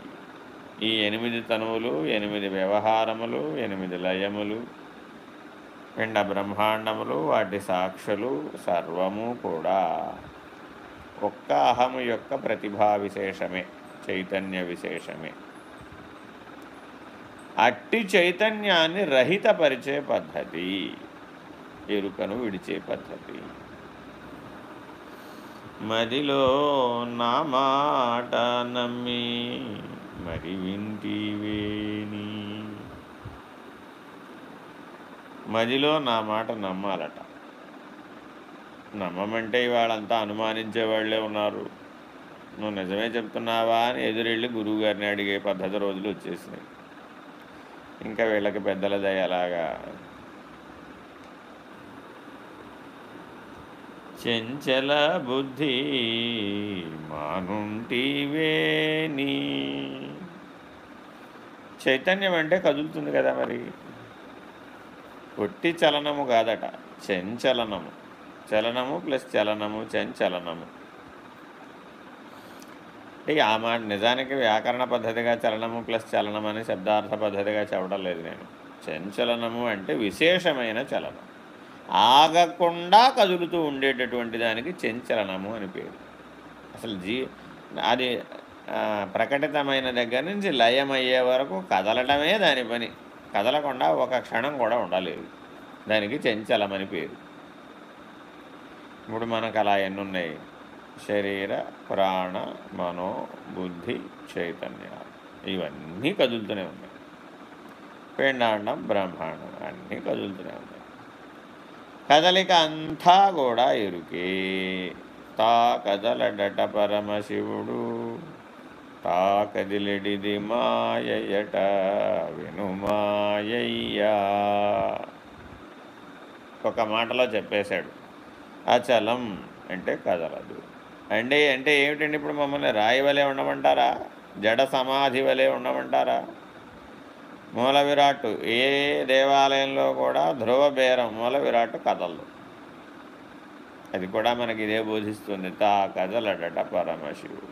ఈ ఎనిమిది తనువులు ఎనిమిది వ్యవహారములు ఎనిమిది లయములు పిండ బ్రహ్మాండములు వాటి సాక్షులు సర్వము కూడా. ఒక్క అహము యొక్క ప్రతిభా విశేషమే చైతన్య విశేషమే. అట్టి చైతన్యాన్ని రహితపరిచే పద్ధతి ఎరుకను విడిచే పద్ధతి. మదిలో నా మాట నమ్మి మరి వింటివేని. మదిలో నా మాట నమ్మాలట. నమ్మమంటే వాళ్ళంతా అనుమానించే వాళ్ళే ఉన్నారు. నువ్వు నిజమే చెప్తున్నావా అని ఎదురెళ్ళి గురువుగారిని అడిగే పద్ధతి రోజులు వచ్చేసినాయి. ఇంకా వీళ్ళకి పెద్దల దయలాగా చెంచల బుద్ధి మానుంటివేని చైతన్యం అంటే కదులుతుంది కదా మరి. పొట్టి చలనము కాదట చెంచలనము చలనము. ప్లస్ చలనము చెంచలనము అంటే ఆ మాట నిజానికి వ్యాకరణ పద్ధతిగా చలనము ప్లస్ చలనం అని శబ్దార్థ పద్ధతిగా చెప్పడం లేదు నేను. చెంచలనము అంటే విశేషమైన చలనం. ఆగకుండా కదులుతూ ఉండేటటువంటి దానికి చెంచలనము అని పేరు. అసలు జీ అది ప్రకటితమైన దగ్గర నుంచి లయమయ్యే వరకు కదలటమే దాని పని. కదలకుండా ఒక క్షణం కూడా ఉండలేదు. దానికి చంచలమని పేరు. ఇప్పుడు మనకు అలా ఎన్నున్నాయి? శరీర ప్రాణ మనో బుద్ధి చైతన్యాలు ఇవన్నీ కదులుతూనే ఉన్నాయి. పిండాండం బ్రహ్మాండం అన్నీ కదులుతూనే ఉన్నాయి. కదలిక అంతా కూడా ఎరుకే. తా కదలడట పరమశివుడు. తా కదిలిడిది మాయట వినుమాయ్యా ఒక మాటలో చెప్పేశాడు. అచలం అంటే కదలదు. అంటే అంటే ఏమిటండి ఇప్పుడు మమ్మల్ని రాయి వలె ఉండమంటారా? జడ సమాధి వలె ఉండమంటారా? మూల విరాట్ ఏ దేవాలయంలో కూడా ధ్రువ బేరం మూల విరాట్ కదలదు. అది కూడా మనకి ఇదే బోధిస్తుంది. తా కదలడట పరమశివుడు.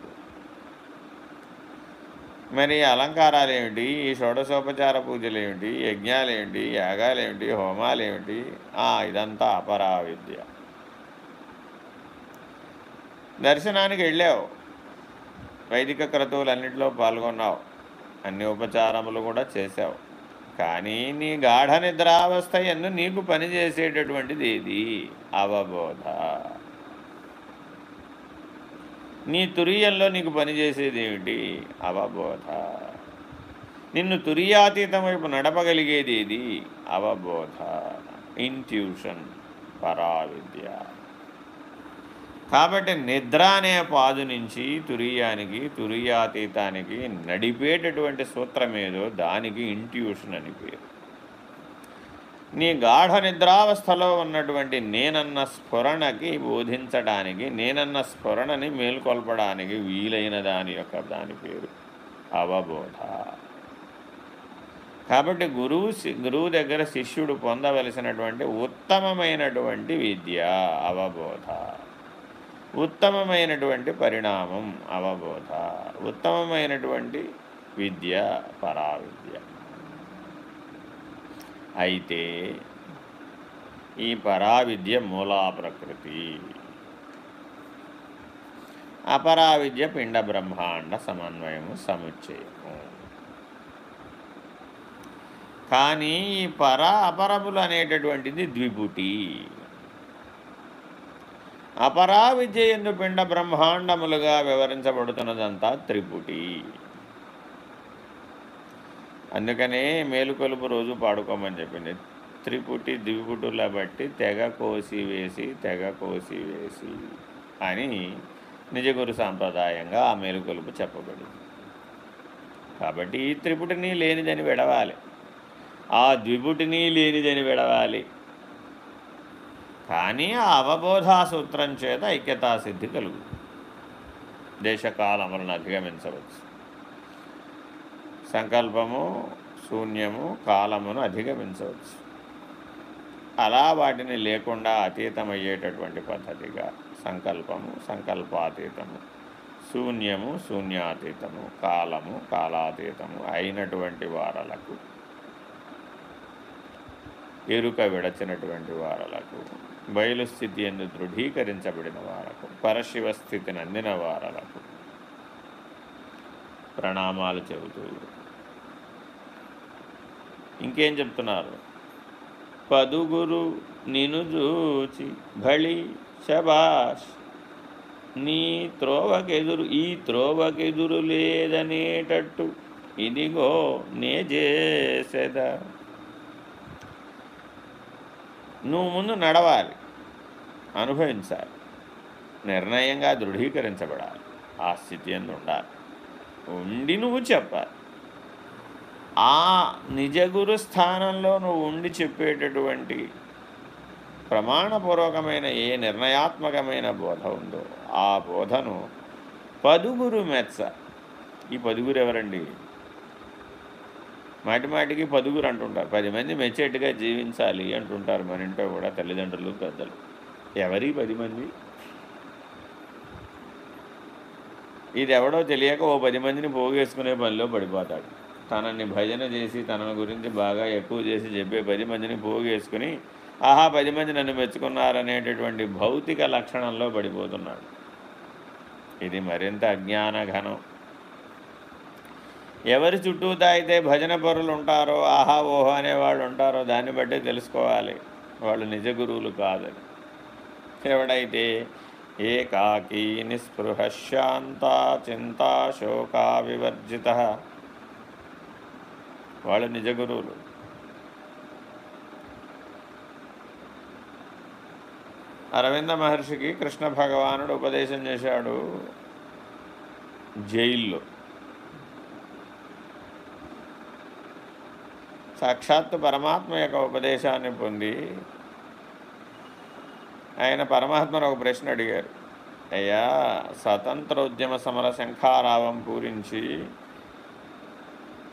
మరి అలంకారాలు ఏమిటి ఈ షోడశోపచార పూజలు ఏమిటి యజ్ఞాలు ఏమిటి యాగాలు ఏమిటి హోమాలు ఏమిటి ఇదంతా అపరా విద్య దర్శనానికి వెళ్ళావు. వైదిక క్రతువులన్నింటిలో పాల్గొన్నావు. అన్ని ఉపచారములు కూడా చేశావు. కానీ నీ గాఢ నిద్రావస్థ ఎందు నీకు పనిచేసేటటువంటిది ఏది? అవబోధ. నీ తురియంలో నీకు పనిచేసేది ఏమిటి? అవబోధ. నిన్ను తురియాతీతం వైపు నడపగలిగేది ఏది? అవబోధ. ఇంట్యూషన్ పరావిద్య. కాబట్టి నిద్ర అనే పాదు నుంచి తురియానికి తురియాతీతానికి నడిపేటటువంటి సూత్రమేదో దానికి ఇంట్యూషన్ అని పేరు. నీ గాఢ నిద్రావస్థలో ఉన్నటువంటి నేనన్న స్ఫురణకి బోధించడానికి నేనన్న స్ఫురణని మేల్కొల్పడానికి వీలైన దాని యొక్క దాని పేరు అవబోధ. కాబట్టి గురువు గురువు దగ్గర శిష్యుడు పొందవలసినటువంటి ఉత్తమమైనటువంటి విద్య అవబోధ. ఉత్తమమైనటువంటి పరిణామం అవబోధ. ఉత్తమమైనటువంటి విద్య పరావిద్య. అయితే ఈ పరావిద్య మూలా ప్రకృతి. అపరావిద్య పిండ బ్రహ్మాండ సమన్వయము సముచ్చయము. కానీ ఈ పర అపరములు అనేటటువంటిది ద్విపుటి అపరావిద్య ఎందు పిండ బ్రహ్మాండములుగా వివరించబడుతున్నదంతా త్రిపుటి అందుకనే మేలుకొలుపు రోజు పాడుకోమని చెప్పింది. త్రిపుటి ద్విపుటుల బట్టి తెగ కోసి వేసి తెగ కోసి వేసి అని నిజగురు సాంప్రదాయంగా ఆ మేలుకొలుపు చెప్పబడింది. కాబట్టి ఈ త్రిపుటిని లేనిదని విడవాలి. ఆ ద్విపుటిని లేనిదని విడవాలి. కానీ ఆ అవబోధా సూత్రం చేత ఐక్యతా సిద్ధి కలుగు దేశకాలములను అధిగమించవచ్చు. సంకల్పము శూన్యము కాలమును అధిగమించవచ్చు. అలా వాటిని లేకుండా అతీతమయ్యేటటువంటి పద్ధతిగా సంకల్పము సంకల్పాతీతము శూన్యము శూన్యాతీతము కాలము కాలాతీతము అయినటువంటి వారలకు ఎరుక విడచినటువంటి వారలకు బయలు స్థితి ఎందు దృఢీకరించబడిన వారకు పరశివ స్థితిని అందిన వారలకు ప్రణామాలు చెబుతూ ఇంకేం చెప్తున్నారు? పదుగురు నిను చూచి భళి శబాష్ నీ త్రోవకెదురు ఈ త్రోవకెదురు లేదనేటట్టు ఇదిగో నే చేసేదా? నువ్వు ముందు నడవాలి అనుభవించాలి నిర్ణయంగా దృఢీకరించబడాలి ఆ స్థితి ఎందు ఉండాలి. ఉండి నువ్వు చెప్పాలి. ఆ నిజగురు స్థానంలో నువ్వు ఉండి చెప్పేటటువంటి ప్రమాణపూర్వకమైన ఏ నిర్ణయాత్మకమైన బోధ ఉందో ఆ బోధను పదుగురు మెచ్చ ఈ పదుగురు ఎవరండి? మాటిమాటికి పదుగురు అంటుంటారు. పది మంది మెచ్చేట్టుగా జీవించాలి అంటుంటారు. మన ఇంట్లో కూడా తల్లిదండ్రులు పెద్దలు. ఎవరి పది మంది? ఇది ఎవడో తెలియక ఓ పది మందిని పోగేసుకునే పనిలో పడిపోతాడు. తనని భజన చేసి తనని గురించి బాగా ఎక్కువ చేసి చెప్పే పది మందిని పోగేసుకుని ఆహా పది మంది నన్ను మెచ్చుకున్నారనేటటువంటి భౌతిక లక్షణంలో పడిపోతున్నాడు. ఇది మరింత అజ్ఞాన ఘనం ఎవరి చుట్టూ తాగితే భజన పరులు ఉంటారో ఆహా ఓహో అనేవాళ్ళు ఉంటారో దాన్ని బట్టే తెలుసుకోవాలి. వాళ్ళు నిజ గురువులు కాదని. ఎవడైతే ఏకాకీ నిస్పృహ శాంత చింతా శోకా వివర్జిత వాళ్ళు నిజ గురువులు అరవింద మహర్షికి కృష్ణ భగవానుడు ఉపదేశం చేశాడు జైల్లో. సాక్షాత్తు పరమాత్మ యొక్క ఉపదేశాన్ని పొంది ఆయన పరమాత్మను ఒక ప్రశ్న అడిగారు. అయ్యా స్వతంత్రోద్యమ సమర శంఖారావం పూరించి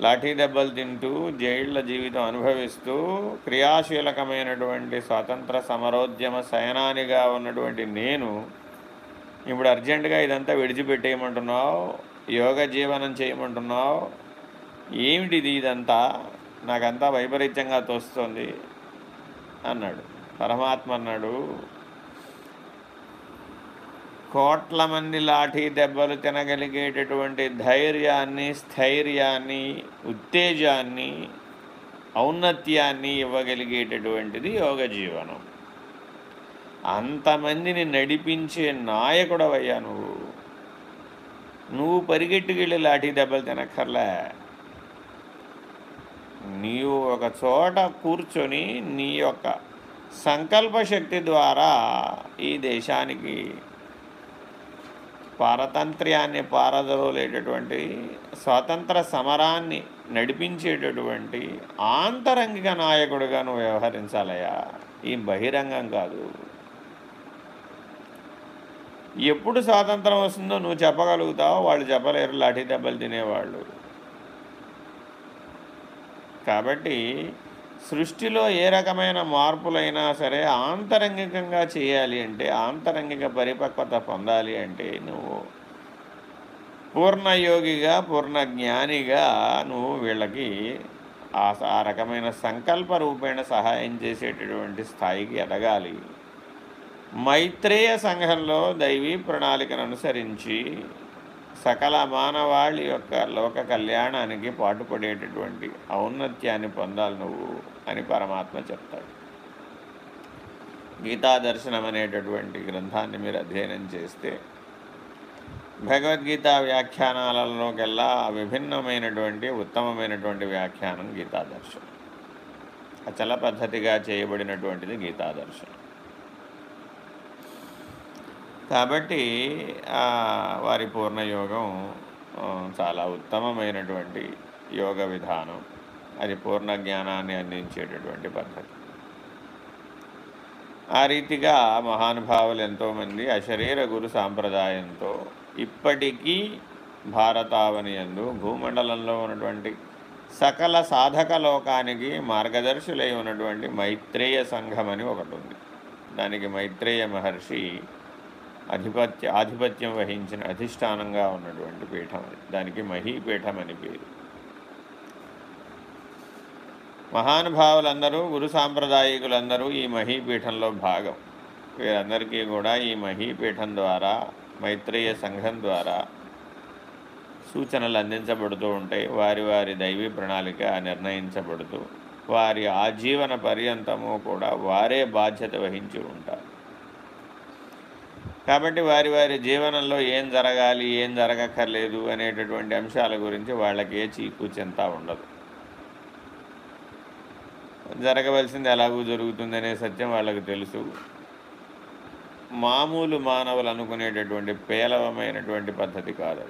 లాఠీ దెబ్బలు తింటూ జైళ్ళ జీవితం అనుభవిస్తూ క్రియాశీలకమైనటువంటి స్వాతంత్ర సమరోద్యమ శయనానిగా ఉన్నటువంటి నేను ఇప్పుడు అర్జెంటుగా ఇదంతా విడిచిపెట్టేయమంటున్నావు యోగ జీవనం చేయమంటున్నావు. ఏమిటిది ఇదంతా? నాకంతా వైపరీత్యంగా తోస్తుంది అన్నాడు. పరమాత్మ అన్నాడు కోట్ల మంది లాఠీ దెబ్బలు తినగలిగేటటువంటి ధైర్యాన్ని స్థైర్యాన్ని ఉత్తేజాన్ని ఔన్నత్యాన్ని ఇవ్వగలిగేటటువంటిది యోగ జీవనం. అంతమందిని నడిపించే నాయకుడవయ్యా నువ్వు. నువ్వు పరిగెట్టుకెళ్ళి లాఠీ దెబ్బలు తినక్కర్లే. నీవు ఒక చోట కూర్చొని నీ యొక్క సంకల్ప శక్తి ద్వారా ఈ దేశానికి పారతంత్ర్యాన్ని పారదోలేటటువంటి స్వాతంత్ర సమరాన్ని నడిపించేటటువంటి ఆంతరంగిక నాయకుడిగా నువ్వు వ్యవహరించాలయ్యా. ఈ బహిరంగం కాదు. ఎప్పుడు స్వాతంత్రం వస్తుందో నువ్వు చెప్పగలుగుతావో? వాళ్ళు చెప్పలేరు లాఠీ దెబ్బలు తినేవాళ్ళు. కాబట్టి సృష్టిలో ఏ రకమైన మార్పులైనా సరే ఆంతరంగికంగా చేయాలి అంటే ఆంతరంగిక పరిపక్వత పొందాలి అంటే నువ్వు పూర్ణయోగిగా పూర్ణ జ్ఞానిగా నువ్వు వీళ్ళకి ఆ ఆ రకమైన సంకల్ప రూపేణ సహాయం చేసేటటువంటి స్థాయికి ఎదగాలి. మైత్రేయ సంఘంలో దైవీ ప్రణాళికను అనుసరించి సకల మానవాళి యొక్క లోక కళ్యాణానికి పాటుపడేటటువంటి ఔన్నత్యాన్ని పొందాలి నువ్వు అని పరమాత్మ చెప్తాడు. గీతా దర్శనం అనేటటువంటి గ్రంథాన్ని మీరు అధ్యయనం చేస్తే భగవద్గీత వ్యాఖ్యానాలలోకెల్లా విభిన్నమైనటువంటి ఉత్తమమైనటువంటి వ్యాఖ్యానం గీతాదర్శనం అచల పద్ధతిగా చేయబడినటువంటిది గీతాదర్శనం కాబట్టి వారి పూర్ణయోగం చాలా ఉత్తమమైనటువంటి యోగ విధానం. అది పూర్ణ జ్ఞానాన్ని అందించేటటువంటి పద్ధతి. ఆ రీతిగా మహానుభావులు ఎంతోమంది అశరీర గురు సాంప్రదాయంతో ఇప్పటికీ భారతావనియందు భూమండలంలో ఉన్నటువంటి సకల సాధక లోకానికి మార్గదర్శులై ఉన్నటువంటి మైత్రేయ సంఘం అని ఒకటి ఉంది దానికి మైత్రేయ మహర్షి అధిపత్య ఆధిపత్యం వహించిన అధిష్టానంగా ఉన్నటువంటి పీఠం అది. దానికి మహీపీఠం అని పేరు. మహానుభావులందరూ గురు సాంప్రదాయకులందరూ ఈ మహీపీఠంలో భాగం. వీరందరికీ కూడా ఈ మహీపీఠం ద్వారా మైత్రేయ సంఘం ద్వారా సూచనలు అందించబడుతూ ఉంటాయి. వారి వారి దైవీ ప్రణాళిక నిర్ణయించబడుతూ వారి ఆజీవన పర్యంతము కూడా వారే బాధ్యత వహించి ఉంటారు. కాబట్టి వారి వారి జీవనంలో ఏం జరగాలి ఏం జరగక్కర్లేదు అనేటటువంటి అంశాల గురించి వాళ్ళకి ఏ చీకు చింత ఉండదు. జరగవలసింది ఎలాగూ జరుగుతుందనే సత్యం వాళ్ళకు తెలుసు. మామూలు మానవులు అనుకునేటటువంటి పేలవమైనటువంటి పద్ధతి కాదు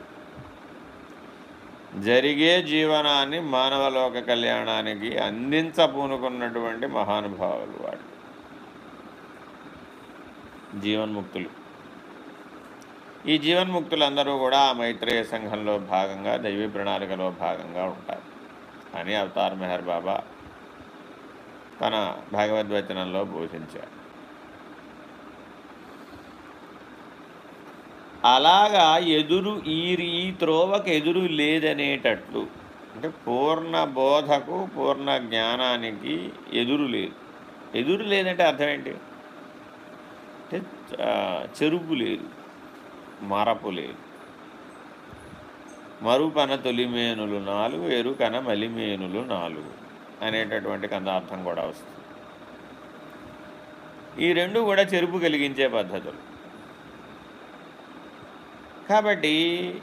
జరిగే జీవనాన్ని మానవలోక కళ్యాణానికి అందించపూనుకున్నటువంటి మహానుభావులు వాడు జీవన్ముక్తులు. ఈ జీవన్ముక్తులందరూ కూడా ఆ మైత్రేయ సంఘంలో భాగంగా దైవీ ప్రణాళికలో భాగంగా ఉంటారు. అని అవతార్ మెహర్ బాబా తన భగవద్వచనంలో బోధించారు. అలాగా ఎదురు ఈ ఈ త్రోవకు ఎదురు లేదనేటట్లు అంటే పూర్ణ బోధకు పూర్ణ జ్ఞానానికి ఎదురు లేదు. ఎదురు లేదంటే అర్థం ఏంటి? అంటే చెరుపు లేదు. మరపు లేదు మరుపన తొలిమేనులు నాలుగు ఎరుకన మలిమేనులు నాలుగు అనేటటువంటి కందార్థం కూడా వస్తుంది. ఈ రెండు కూడా చెరుపు కలిగించే పద్ధతులు. కాబట్టి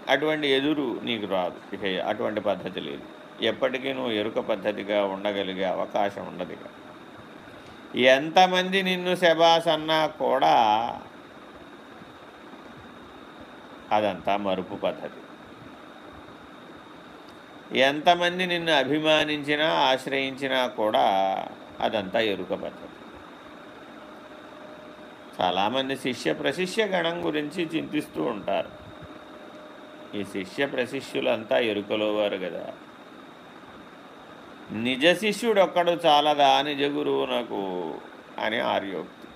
అటువంటి ఎదురు నీకు రాదు. ఇక అటువంటి పద్ధతి లేదు. ఎప్పటికీ నువ్వు ఎరుక పద్ధతిగా ఉండగలిగే అవకాశం ఉండదు ఎంతమంది నిన్ను శబాస్ అన్నా కూడా అదంతా మరుపు పద్ధతి. ఎంతమంది నిన్ను అభిమానించినా ఆశ్రయించినా కూడా అదంతా ఎరుక పద్ధతి. చాలామంది శిష్య ప్రశిష్య గణం గురించి చింతిస్తూ ఉంటారు. ఈ శిష్య ప్రశిష్యులంతా ఎరుకలో వారు కదా. నిజ శిష్యుడు ఒక్కడు చాలదా నిజ గురువు నాకు అని ఆర్యోక్తి.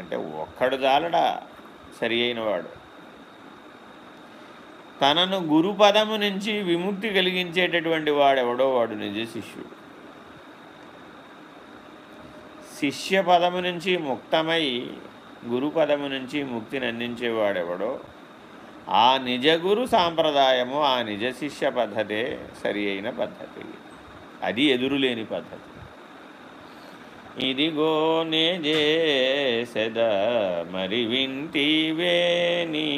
అంటే ఒక్కడు చాలడా? సరి అయినవాడు. తనను గురుపదము నుంచి విముక్తి కలిగించేటటువంటి వాడెవడో వాడు నిజ శిష్యుడు. శిష్య పదము నుంచి ముక్తమై గురుపదము నుంచి ముక్తిని అందించేవాడెవడో ఆ నిజ గురు సాంప్రదాయము ఆ నిజ శిష్య పద్ధతే సరి అయిన పద్ధతి. అది ఎదురులేని పద్ధతి. ఇదిగో నేజేసెద మరి వింటివేని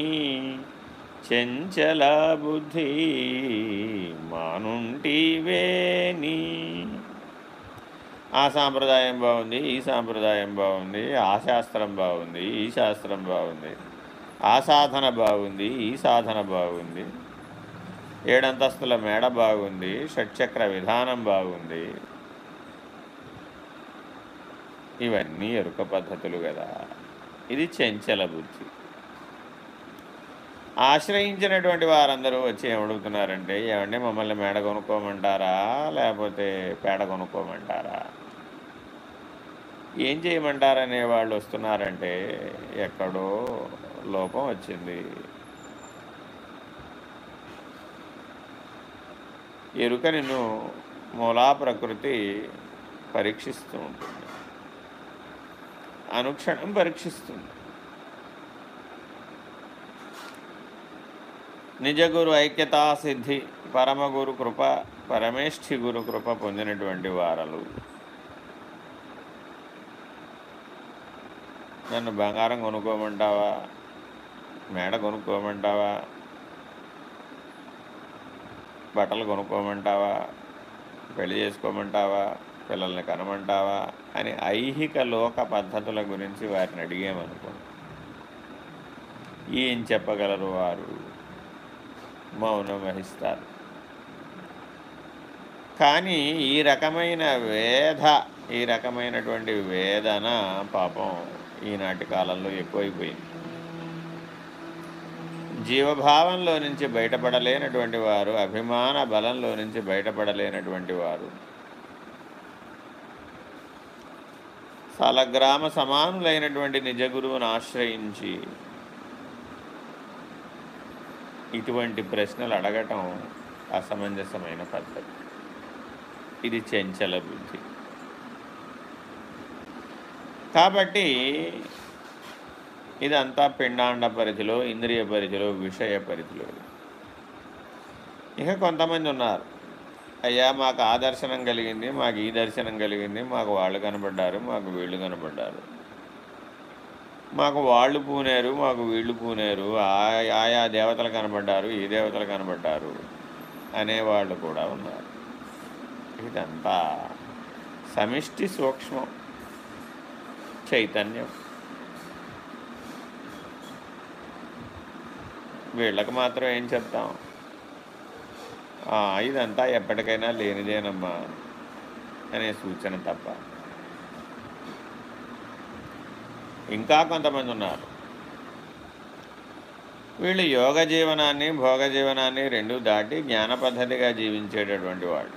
చెంచల బుద్ధి మానుంటివేని ఆ సాంప్రదాయం బాగుంది ఈ సాంప్రదాయం బాగుంది ఆ శాస్త్రం బాగుంది ఈ శాస్త్రం బాగుంది ఆ సాధన బాగుంది ఈ సాధన బాగుంది ఏడంతస్తుల మేడ బాగుంది షట్చక్ర విధానం బాగుంది. ఇవన్నీ ఎరుక పద్ధతులు కదా. ఇది చెంచల బుద్ధి. ఆశ్రయించినటువంటి వారందరూ వచ్చి ఏమడుగుతున్నారంటే ఏమంటే మమ్మల్ని మేడ కొనుక్కోమంటారా? లేకపోతే పేడ కొనుక్కోమంటారా? ఏం చేయమంటారనే వాళ్ళు వస్తున్నారంటే ఎక్కడో లోపం వచ్చింది. ఎరుక నిన్ను మూలా ప్రకృతి పరీక్షిస్తూ ఉంటుంది. అనుక్షణం పరీక్షిస్తుంది. నిజగురు ఐక్యతా సిద్ధి పరమగురు కృప పరమేష్ఠి గురు కృప పొందినటువంటి వారలు. నన్ను బంగారం కొనుక్కోమంటావా? మేడ కొనుక్కోమంటావా? బట్టలు కొనుక్కోమంటావా? పెళ్ళి చేసుకోమంటావా? పిల్లల్ని కనమంటావా? అని ఐహిక లోక పద్ధతుల గురించి వారిని అడిగామనుకో. ఏం చెప్పగలరు వారు? మౌనం వహిస్తారు. కానీ ఈ రకమైన వేధ ఈ రకమైనటువంటి వేదన పాపం ఈనాటి కాలంలో ఎక్కువైపోయింది. జీవభావంలో నుంచి బయటపడలేనటువంటి వారు అభిమాన బలంలో నుంచి బయటపడలేనటువంటి వారు సలగ్రామ సమానులైనటువంటి నిజ గురువును ఆశ్రయించి ఇటువంటి ప్రశ్నలు అడగటం అసమంజసమైన పద్ధతి. ఇది చెంచల బుద్ధి. కాబట్టి ఇదంతా పిండాండ పరిధిలో ఇంద్రియ పరిధిలో విషయ పరిధిలో. ఇక కొంతమంది ఉన్నారు. అయ్యా మాకు ఆ దర్శనం కలిగింది మాకు ఈ దర్శనం కలిగింది మాకు వాళ్ళు కనబడ్డారు మాకు వీళ్ళు కనబడ్డారు. మాకు వాళ్ళు పూనారు మాకు వీళ్ళు పూనారు ఆయా దేవతలు కనబడ్డారు ఈ దేవతలు కనబడ్డారు అనేవాళ్ళు కూడా ఉన్నారు. ఇదంతా సమిష్టి సూక్ష్మం చైతన్యం. వీళ్ళకి మాత్రం ఏం చెప్తాం? ఇదంతా ఎప్పటికైనా లేనిదేనమ్మా అనే సూచన తప్ప. ఇంకా కొంతమంది ఉన్నారు. వీళ్ళు యోగ జీవనాన్ని భోగ జీవనాన్ని రెండు దాటి జ్ఞాన పద్ధతిగా జీవించేటటువంటి వాళ్ళు.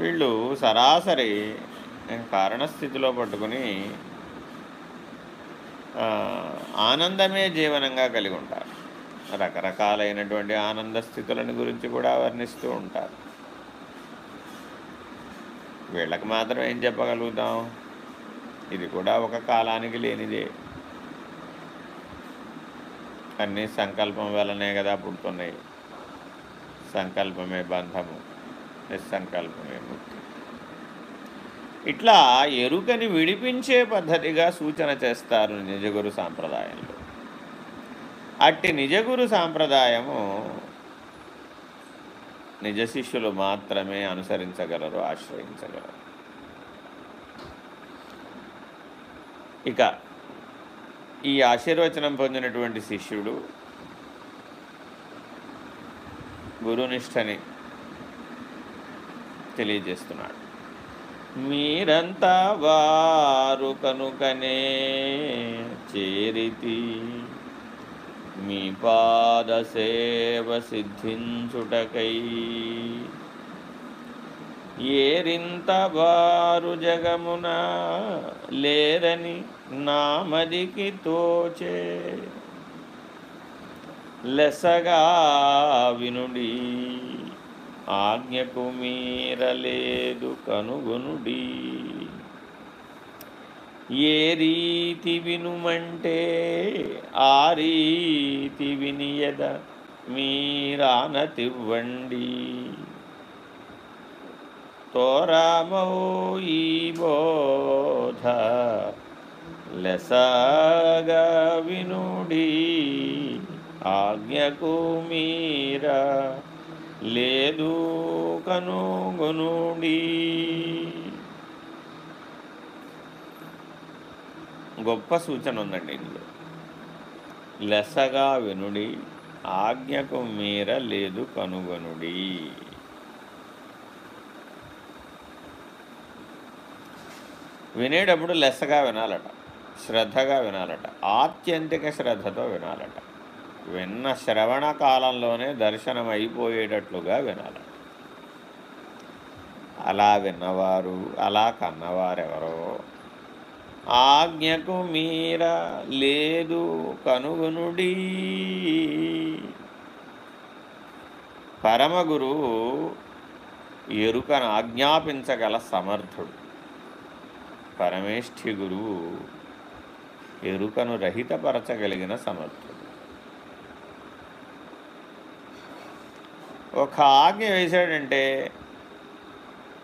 వీళ్ళు సరాసరి కారణస్థితిలో పట్టుకుని ఆనందమే జీవనంగా కలిగి ఉంటారు. రకరకాలైనటువంటి ఆనంద స్థితులను గురించి కూడా వర్ణిస్తూ ఉంటారు. వీళ్ళకి మాత్రం ఏం చెప్పగలుగుతాం? ఇది కూడా ఒక కాలానికి లేనిదే. అన్నీ సంకల్పం వలనే కదా పుడుతున్నాయి. సంకల్పమే బంధము నిస్సంకల్పమే ముక్తి. ఇట్లా ఎరుకని విడిపించే పద్ధతిగా సూచన చేస్తారు నిజగురు సాంప్రదాయంలో. అట్టి నిజగురు సాంప్రదాయము నిజ శిష్యులు మాత్రమే అనుసరించగలరు ఆశ్రయించగలరు. ఇక ఈ ఆశీర్వచనం పొందినటువంటి శిష్యుడు గురునిష్టని తెలియజేస్తున్నాడు. మీరంతా వారు కనుకనే చేరితి మీ పాద సేవ సిద్ధించుటకై. ఏరింత వారు జగమున లేరని నామదికి తోచే లెసగా వినుడి ఆజ్ఞకు మీరలేదు కనుగొనుడి. ఏ రీతి వినుమంటే ఆ రీతి వినియద మీరానతివ్వండి. తోరామో ఈ బోధ లెసగా వినుడి ఆజ్ఞకు మీరా లేదు కనుగొనుడి. గొప్ప సూచన ఉందండి ఇందులో. లెసగా వినుడి ఆజ్ఞకు మీర లేదు కనుగొనుడి. వినేటప్పుడు లెస్సగా వినాలట. శ్రద్ధగా వినాలట. ఆత్యంతిక శ్రద్ధతో వినాలట. విన్న శ్రవణ కాలంలోనే దర్శనం అయిపోయేటట్లుగా వినాలట. అలా విన్నవారు అలా కన్నవారెవరో? ఆజ్ఞకు మీర లేదు కనుగొనుడి. పరమగురు ఎరుకను ఆజ్ఞాపించగల సమర్థుడు. పరమేష్ఠి గురువు ఎరుకను రహితపరచగలిగిన సమర్థుడు. ఒక ఆజ్ఞ వేశాడంటే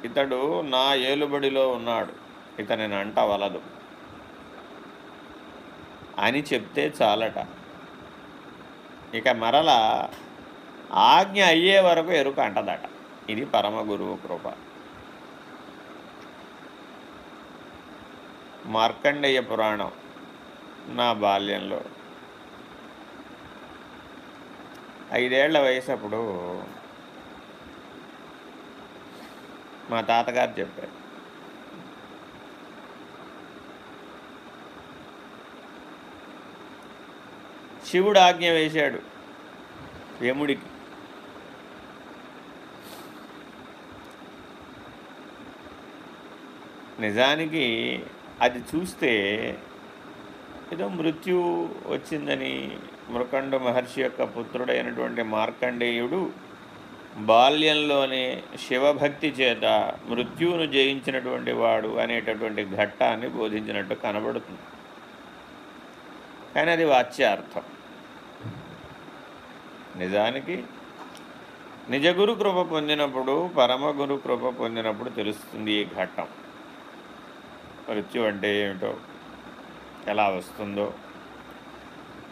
ఇతడు నా ఏలుబడిలో ఉన్నాడు ఇతనిని అంట వలదు. అని చెప్తే చాలట. ఇక మరల ఆజ్ఞ అయ్యే వరకు ఎరుక అంటదట. ఇది పరమ గురువు కృప. మార్కండేయ పురాణం. నా బాల్యంలో. ఐదేళ్ళ వయసు అప్పుడు మా తాతగారు చెప్పారు. శివుడు ఆజ్ఞ వేశాడు యముడికి. నిజానికి అది చూస్తే ఏదో మృత్యు వచ్చిందని మృకండ మహర్షి యొక్క పుత్రుడైనటువంటి మార్కండేయుడు బాల్యంలోనే శివభక్తి చేత మృత్యువును జయించినటువంటి వాడు అనేటటువంటి ఘట్టాన్ని బోధించినట్టు కనబడుతుంది. కానీ అది వాచ్యార్థం. నిజానికి నిజగురు కృప పొందినప్పుడు పరమగురు కృప పొందినప్పుడు తెలుస్తుంది ఈ ఘట్టం. మృత్యు అంటే ఏమిటో. ఎలా వస్తుందో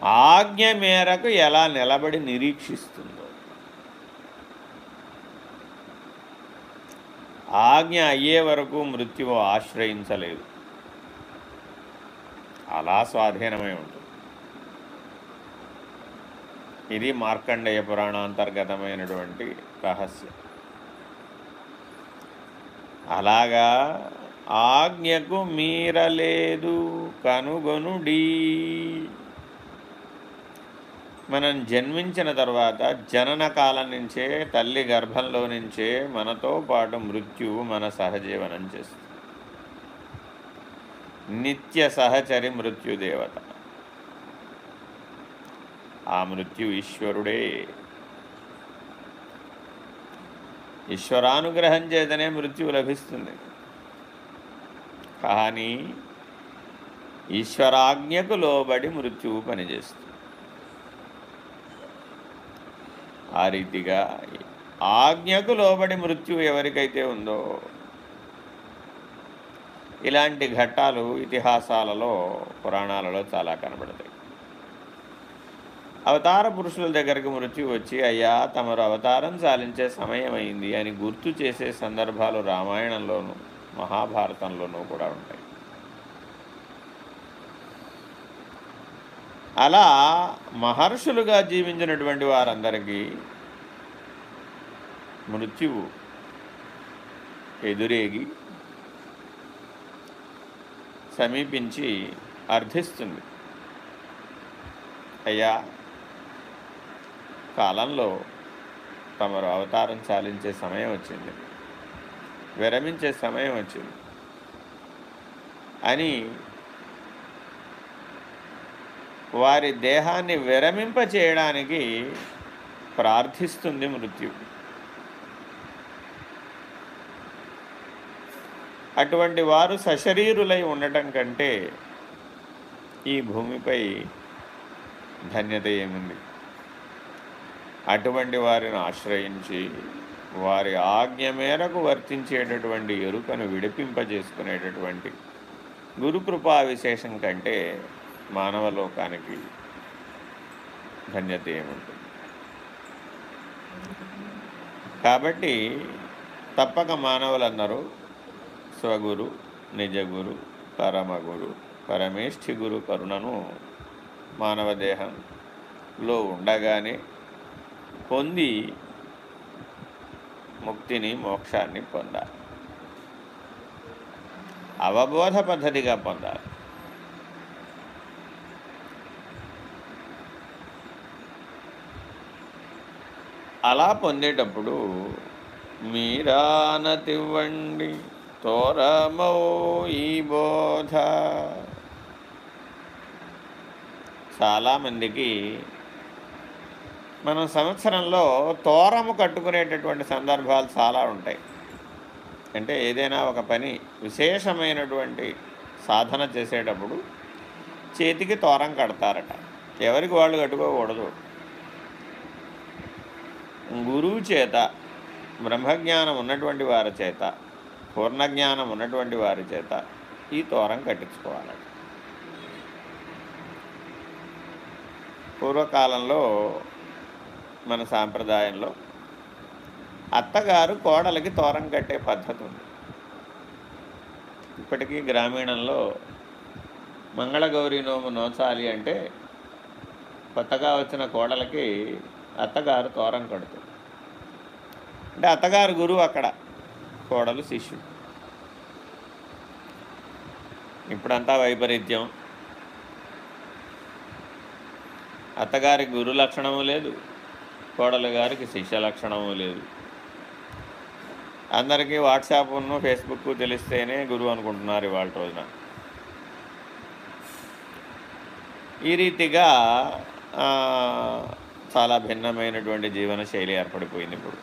ఆజ్ఞ మేరకు ఎలా నిలబడి నిరీక్షిస్తుందో. ఆజ్ఞ అయ్యే వరకు మృత్యువు ఆశ్రయించలేదు. అలా స్వాధీనమై ఉంటుంది. ఇది మార్కండేయ పురాణాంతర్గతమైనటువంటి రహస్యం. అలాగా ఆజ్ఞకు మీరలేదు కనుగొనుడి. మనం జన్మించిన తర్వాత జనన కాలం నుంచే తల్లి గర్భంలో నుంచే మనతో పాటు మృత్యువు మన సహజీవనం చేస్తుంది. నిత్య సహచరి మృత్యుదేవత ఆ మృత్యు ఈశ్వరుడే. ఈశ్వరానుగ్రహం చేతనే మృత్యువు లభిస్తుంది. కానీ ఈశ్వరాజ్ఞకు లోబడి మృత్యువు పనిచేస్తుంది. ఆ రీతిగా ఆజ్ఞకు లోబడి మృత్యువు ఎవరికైతే ఉందో ఇలాంటి ఘట్టాలు ఇతిహాసాలలో పురాణాలలో చాలా కనబడతాయి. అవతార పురుషుల దగ్గరికి మృత్యు వచ్చి అయ్యా తమరు అవతారం చాలించే సమయమైంది అని గుర్తు చేసే సందర్భాలు రామాయణంలోనూ మహాభారతంలోనూ కూడా ఉంటాయి. అలా మహర్షులుగా జీవించినటువంటి వారందరికీ మృత్యువు ఎదురేగి సమీపించి అర్థిస్తుంది అయ్యా కాలంలో తమరు అవతారం చాలించే సమయం వచ్చింది. విరమించే సమయం వచ్చింది. అని వారి దేహాన్ని విరమింప చేయడానికి ప్రార్థిస్తుంది మృత్యు అటువంటి వారు సశరీరులై ఉండటం కంటే ఈ భూమిపై ధన్యత ఏముంది? అటువంటి వారిని ఆశ్రయించి వారి ఆజ్ఞ మేరకు వర్తించేటటువంటి ఎరుకను విడిపింపజేసుకునేటటువంటి గురుకృపా విశేషం కంటే మానవ లోకానికి ధన్యత ఏముంటుంది? కాబట్టి తప్పక మానవులందరూ స్వగురు నిజగురు పరమగురు పరమేష్ఠి గురు కరుణను మానవ దేహంలో ఉండగానే పొంది ముక్తిని మోక్షాన్ని పొందాలి. అవబోధ పద్ధతిగా పొందాలి. అలా పొందేటప్పుడు మీరానతివ్వండి తోరమో ఈ బోధ. చాలామందికి మనం సంవత్సరంలో తోరము కట్టుకునేటటువంటి సందర్భాలు చాలా ఉంటాయి. అంటే ఏదైనా ఒక పని విశేషమైనటువంటి సాధన చేసేటప్పుడు చేతికి తోరం కడతారట. ఎవరికి వాళ్ళు కట్టుకోకూడదు. గురువు చేత బ్రహ్మజ్ఞానం ఉన్నటువంటి వారి చేత పూర్ణజ్ఞానం ఉన్నటువంటి వారి చేత ఈ తోరం కట్టించుకోవాలట. పూర్వకాలంలో మన సాంప్రదాయంలో అత్తగారు కోడలకి తోరం కట్టే పద్ధతి ఉంది. ఇప్పటికీ గ్రామీణంలో మంగళగౌరి నోము నోచాలి అంటే కొత్తగా వచ్చిన కోడలకి అత్తగారు తోరం కడుతుంది. అంటే అత్తగారు గురువు అక్కడ కోడలు శిష్యుడు. ఇప్పుడంతా వైపరీత్యం. అత్తగారి గురు లక్షణము లేదు. కోడలు గారికి శిష్య లక్షణము లేదు. అందరికీ వాట్సాప్ను ఫేస్బుక్ తెలిస్తేనే గురువు అనుకుంటున్నారు ఇవాళ రోజున. ఈ రీతిగా చాలా భిన్నమైనటువంటి జీవన శైలి ఏర్పడిపోయింది ఇప్పుడు.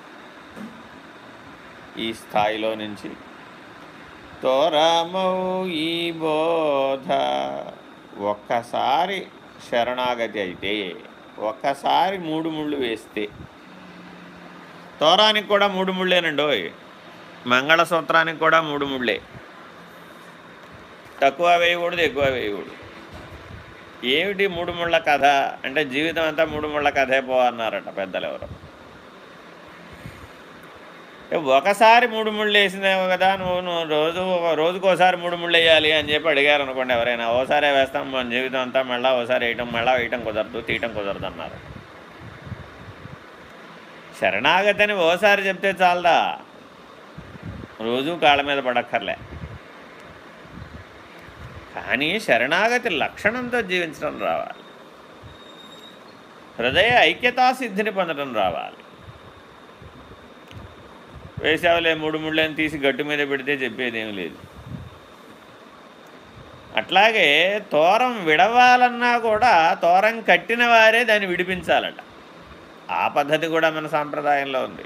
ఈ స్థాయిలో నుంచి. తోరమౌ ఈ బోధ ఒక్కసారి శరణాగతి అయితే ఒక్కసారి మూడు ముళ్ళు వేస్తే. తోరానికి కూడా మూడు ముళ్ళేనండి మంగళసూత్రానికి కూడా మూడు ముళ్ళే. తక్కువ వేయకూడదు ఎక్కువ వేయకూడదు. ఏమిటి మూడు ముళ్ళ కథ? అంటే జీవితం అంతా మూడు ముళ్ళ కథే పోవన్నారట పెద్దలు ఎవరు ఒకసారి మూడు ముళ్ళు వేసినావు కదా నువ్వు నువ్వు రోజు రోజుకోసారి మూడు ముళ్ళు వేయాలి అని చెప్పి అడిగారు అనుకోండి ఎవరైనా. ఓసారే వేస్తాం మన జీవితం అంతా మళ్ళీ ఓసారి వేయటం మళ్ళీ వేయటం కుదరదు తీయటం కుదరదు అన్నారు. శరణాగతిని ఓసారి చెప్తే చాలదా? రోజు కాళ్ళ మీద పడక్కర్లే. కానీ శరణాగతి లక్షణంతో జీవించడం రావాలి. హృదయ ఐక్యతా సిద్ధిని పొందడం రావాలి. వేసావులే మూడు ముళ్ళని తీసి గట్టు మీద పెడితే చెప్పేదేం లేదు. అట్లాగే తోరం విడవాలన్నా కూడా తోరం కట్టిన వారే దాన్ని విడిపించాలట. ఆ పద్ధతి కూడా మన సాంప్రదాయంలో ఉంది.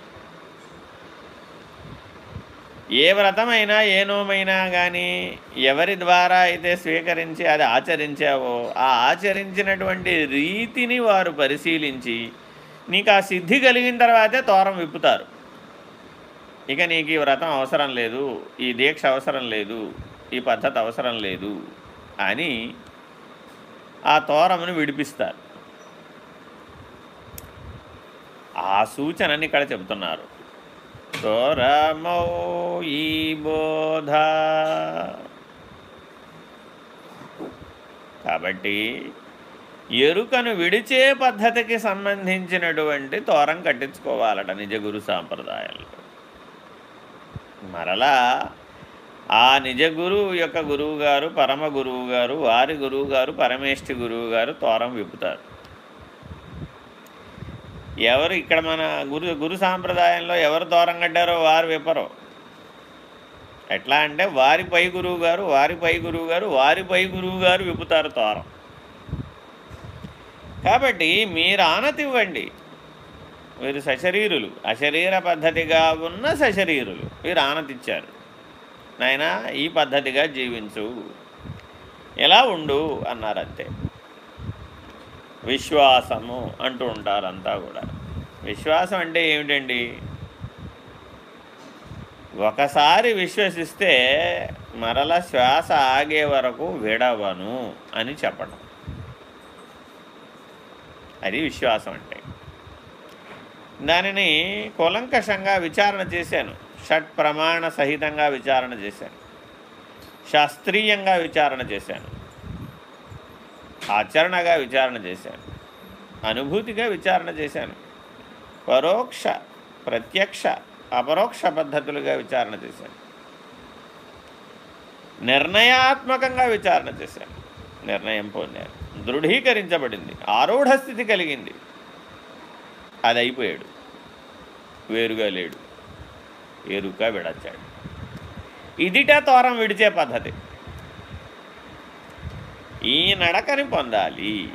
ఏ వ్రతమైనా ఏ నోమైనా కానీ ఎవరి ద్వారా అయితే స్వీకరించి అది ఆచరించావో ఆ ఆచరించినటువంటి రీతిని వారు పరిశీలించి నీకు ఆ సిద్ధి కలిగిన తర్వాతే తోరం విప్పుతారు. ఇక నీకు ఈ వ్రతం అవసరం లేదు ఈ దీక్ష అవసరం లేదు ఈ పద్ధతి అవసరం లేదు అని ఆ తోరమును విడిపిస్తారు. ఆ సూచనని ఇక్కడ చెబుతున్నారు. తోరమౌ ఈ బోధ. కాబట్టి ఎరుకను విడిచే పద్ధతికి సంబంధించినటువంటి తోరం కట్టించుకోవాలట నిజ గురు సాంప్రదాయాలు మరలా ఆ నిజ గురువు యొక్క గురువు గారు పరమ గురువు గారు వారి గురువు గారు పరమేష్ఠి గురువు గారు తోరం విప్పుతారు. ఎవరు ఇక్కడ మన గురు గురు సాంప్రదాయంలో ఎవరు దూరం కట్టారో వారు విప్పరు. ఎట్లా అంటే వారి పై గురువు గారు వారి పై గురువు గారు వారి పై గురువు గారు విప్పుతారు తోరం. కాబట్టి మీరు ఆనతివ్వండి. వీరు సశరీరులు. అశరీర పద్ధతిగా ఉన్న సశరీరులు. వీరు ఆనతిచ్చారు. నాయన ఈ పద్ధతిగా జీవించు. ఎలా ఉండు? అన్నారంతే. విశ్వాసము అంటూ ఉంటారు అంతా కూడా. విశ్వాసం అంటే ఏమిటండి? ఒకసారి విశ్వసిస్తే మరల శ్వాస ఆగే వరకు విడవను అని చెప్పడం. అది విశ్వాసం అంటే దానిని కులంకషంగా విచారణ చేశాను. షట్ ప్రమాణ సహితంగా విచారణ చేశాను. శాస్త్రీయంగా విచారణ చేశాను. ఆచరణగా విచారణ చేశాను. అనుభూతిగా విచారణ చేశాను. పరోక్ష ప్రత్యక్ష అపరోక్ష పద్ధతులుగా విచారణ చేశాను. నిర్ణయాత్మకంగా విచారణ చేశాను. నిర్ణయం పొందారు దృఢీకరించబడింది. ఆరూఢ స్థితి కలిగింది. అది అయిపోయాడు వేరుగా లేడు. ఎరుక విడచాడు. ఇదిట తోరం విడిచే పద్ధతి. ఈ నడకని పొందాలి.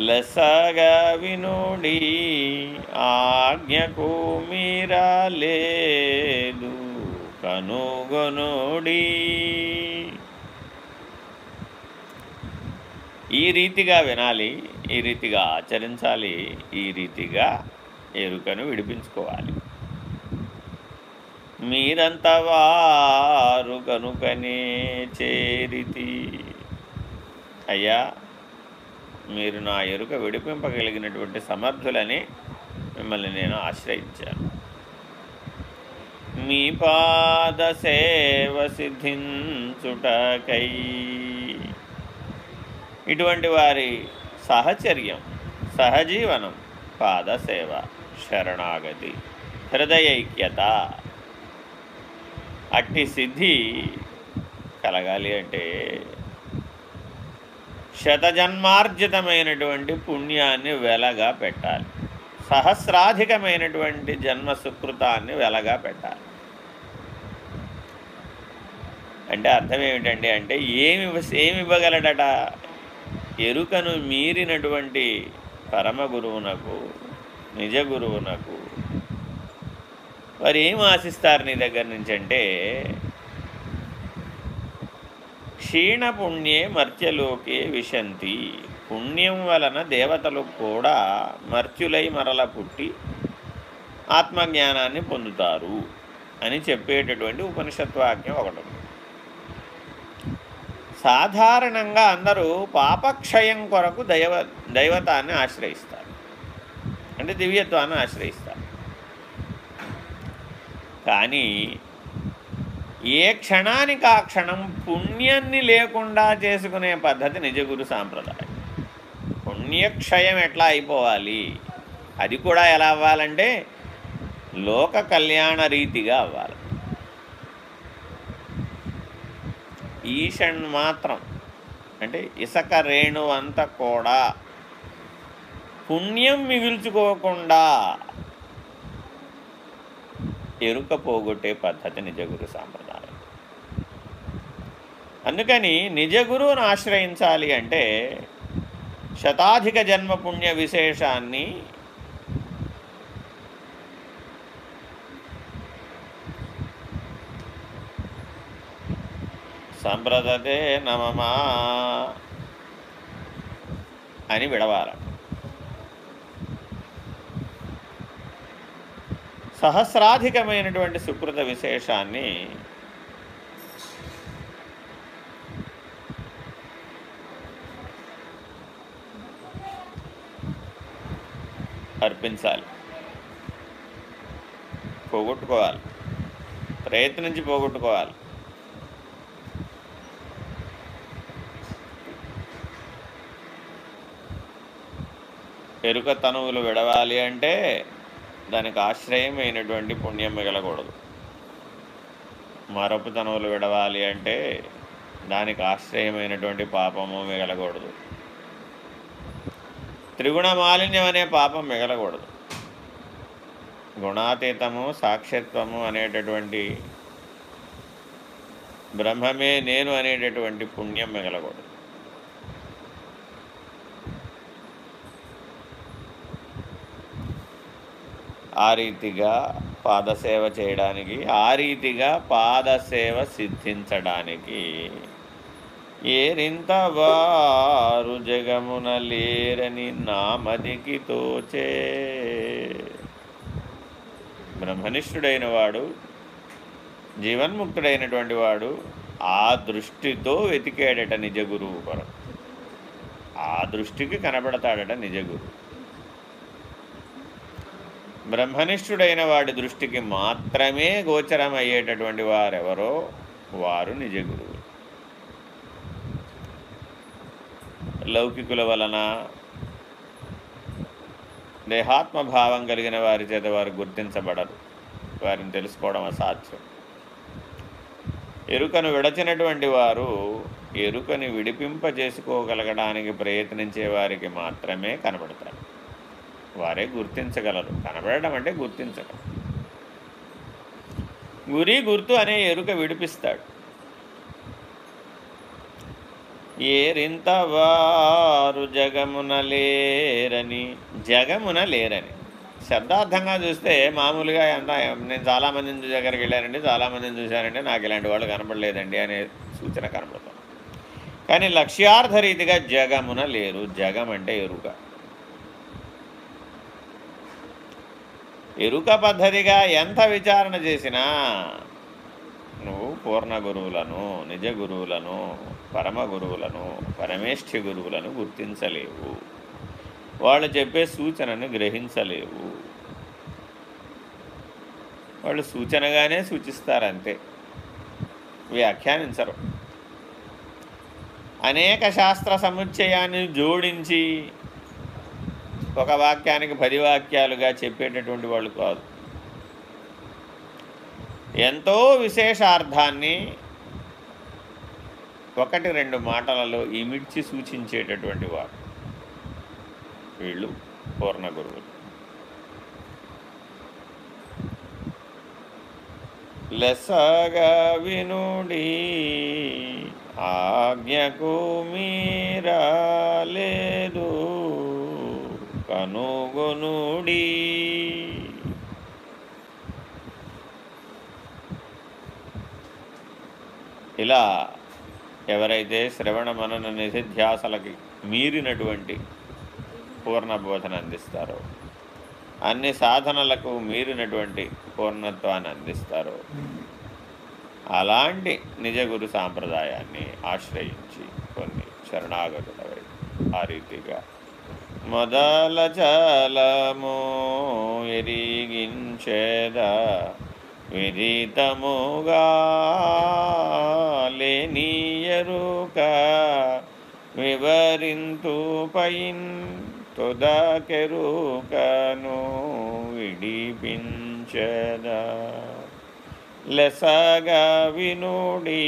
లసగా వినుడి ఆజ్ఞకు మీరాలేదు. కనుగొనుడి. ఈ రీతిగా వినాలి ఈ రీతిగా ఆచరించాలి ఈ రీతిగా ఎరుకను విడిపించుకోవాలి. మీరంత వారు కనుకనే చేరితి. అయ్యా మీరు నా ఎరుక విడిపింపగలిగినటువంటి సమర్థులని మిమ్మల్ని నేను ఆశ్రయించాను. మీ పాద సేవ సిద్ధించుటకై ఇటువంటి వారి సహచర్యం సహజీవనం పాదసేవ శరణాగతి హృదయైక్యత అట్టి సిద్ధి కలగాలి అంటే శతజన్మార్జితమైనటువంటి పుణ్యాన్ని వెలగా పెట్టాలి. సహస్రాధికమైనటువంటి జన్మ సుకృతాన్ని వెలగా పెట్టాలి. అంటే అర్థం ఏమిటండి అంటే ఏమి ఏమి ఇవ్వగలడట? ఎరుకను మీరినటువంటి పరమ గురువునకు నిజ గురువునకు వారు ఏం ఆశిస్తారు నీ దగ్గర నుంచి అంటే క్షీణపుణ్యే మర్త్యలోకే విశంతి. పుణ్యం వలన దేవతలు కూడా మర్త్యులై మరల పుట్టి ఆత్మజ్ఞానాన్ని పొందుతారు అని చెప్పేటటువంటి ఉపనిషత్వాక్యం ఒకటి సాధారణంగా అందరూ పాపక్షయం కొరకు దైవ దైవతాన్ని ఆశ్రయిస్తారు. అంటే దివ్యత్వాన్ని ఆశ్రయిస్తారు. కానీ ఏ క్షణానికి ఆ క్షణం పుణ్యాన్ని లేకుండా చేసుకునే పద్ధతి నిజగురు సాంప్రదాయం. పుణ్యక్షయం ఎట్లా అయిపోవాలి? అది కూడా ఎలా అవ్వాలంటే లోక కళ్యాణ రీతిగా అవ్వాలి. ఈషన్ మాత్రం అంటే ఇసక రేణు అంతా కూడా పుణ్యం మిగుల్చుకోకుండా ఎరుక పోగొట్టే పద్ధతి నిజగురు సాంప్రదాయం. అందుకని నిజగురువును ఆశ్రయించాలి అంటే శతాధిక జన్మ పుణ్య విశేషాన్ని సంప్రదతే నమమా అని విడవాల సహస్రాధికమైనటువంటి సుకృత విశేషాన్ని అర్పించాలి. పోగొట్టుకోవాలి. ప్రయత్నించి పోగొట్టుకోవాలి. ఎరుక తనువులు విడవాలి అంటే దానికి ఆశ్రయమైనటువంటి పుణ్యం మిగలకూడదు. మరపు తనువులు విడవాలి అంటే దానికి ఆశ్రయమైనటువంటి పాపము మిగలకూడదు. త్రిగుణ మాలిన్యం అనే పాపం మిగలకూడదు. గుణాతీతము సాక్షిత్వము అనేటటువంటి బ్రహ్మమే నేను అనేటటువంటి పుణ్యం మిగలకూడదు. ఆ రీతిగా పాదసేవ చేయడానికి ఆ రీతిగా పాదసేవ సిద్ధించడానికి. ఏరింత వారు జగమున లేరని నామదికి తోచే. బ్రహ్మనిష్ఠుడైన వాడు జీవన్ముక్తుడైనటువంటి వాడు ఆ దృష్టితో వెతికాడట నిజ గురువు కొరకు. ఆ దృష్టికి కనబడతాడట నిజ గురువు. బ్రహ్మనిష్ఠుడైన వాడి దృష్టికి మాత్రమే గోచరమయ్యేటటువంటి వారెవరో వారు నిజ గురువు లౌకికుల వలన దేహాత్మభావం కలిగిన వారి చేత వారు గుర్తించబడరు. వారిని తెలుసుకోవడం అసాధ్యం. ఎరుకను విడచినటువంటి వారు ఎరుకని విడిపింప చేసుకోగలగడానికి ప్రయత్నించే వారికి మాత్రమే కనబడతారు. వారే గుర్తించగలరు. కనబడడం అంటే గుర్తించగలరు గురి గుర్తు అనే ఎరుక విడిపిస్తాడు. ఏరింత వారు జగమున లేరని జగమున లేరని. శబ్దార్థంగా చూస్తే మామూలుగా ఎంత నేను చాలామందిని దగ్గరికి వెళ్ళానండి చాలామందిని చూశానండి నాకు ఇలాంటి వాళ్ళు కనపడలేదండి అనే సూచన కనపడుతుంది కానీ లక్ష్యార్థ రీతిగా జగమున లేరు జగం అంటే ఎరుక. ఎరుక పద్ధతిగా ఎంత విచారణ చేసినా నువ్వు పూర్ణ గురువులను నిజ గురువులను పరమ గురువులను పరమేష్ఠి గురువులను గుర్తించలేవు. వాళ్ళు చెప్పే సూచనను గ్రహించలేవు. వాళ్ళు సూచనగానే సూచిస్తారంతే. వ్యాఖ్యానించరు. అనేక శాస్త్ర సముచ్చయాన్ని జోడించి ఒక వాక్యానికి పది వాక్యాలుగా చెప్పేటటువంటి వాళ్ళు కాదు. ఎంతో విశేషార్థాన్ని ఒకటి రెండు మాటలలో ఇమిడ్చి సూచించేటటువంటి వాడు. వీళ్ళు పూర్ణ గురువులు. లెసగా వినుడి ఆజ్ఞకు మీరాలేదు కనుగొనుడి. ఇలా ఎవరైతే శ్రవణ మనన నిధిధ్యాసలకి మీరినటువంటి పూర్ణ బోధన అందిస్తారో అన్ని సాధనలకు మీరినటువంటి పూర్ణత్వాన్ని అందిస్తారో అలాంటి నిజ గురు సాంప్రదాయాన్ని ఆశ్రయించి కొన్ని శరణాగతులవై ఆ రీతిగా మొదల జాలము ఎరిగించేదా విదితముగా వివరింతు పైన్ తుదకెరుకను విడిపించదా. లెసగా వినుడి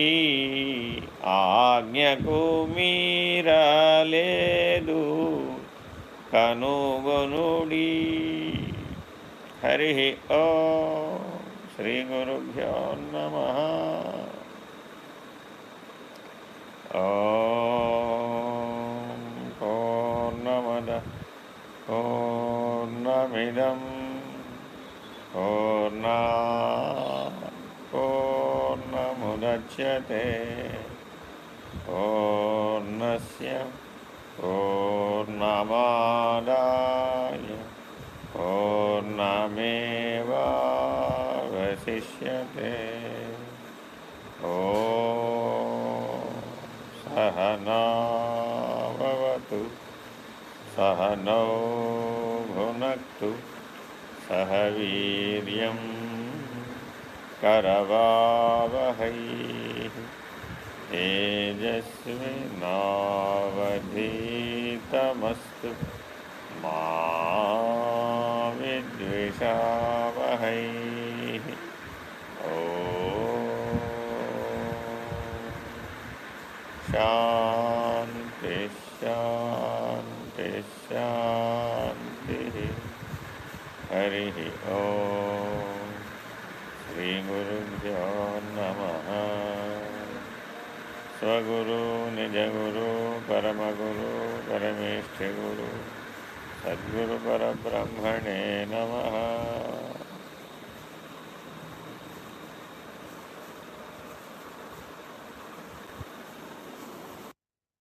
ఆజ్ఞకు మీరలేదు కనుగొనుడి హరి ఓ శ్రీగురుభ్యో నమ పూర్ణమద పూర్ణమిదం పూర్ణా పూర్ణముద్యతే दाय ओर्णमेव वसिष्यते ॐ सहना भवतु सह भुनक्तु सह वीर्यं करवावहै। तेजस्विनावधीतमस्तु मा विद्विषावहै ओ। शान्ति शान्ति शान्तिः। हरिः ॐ స్వగురు నిజగురు పరమగురు పరమేష్ఠి గురు సద్గురు పరబ్రహ్మణే నమ.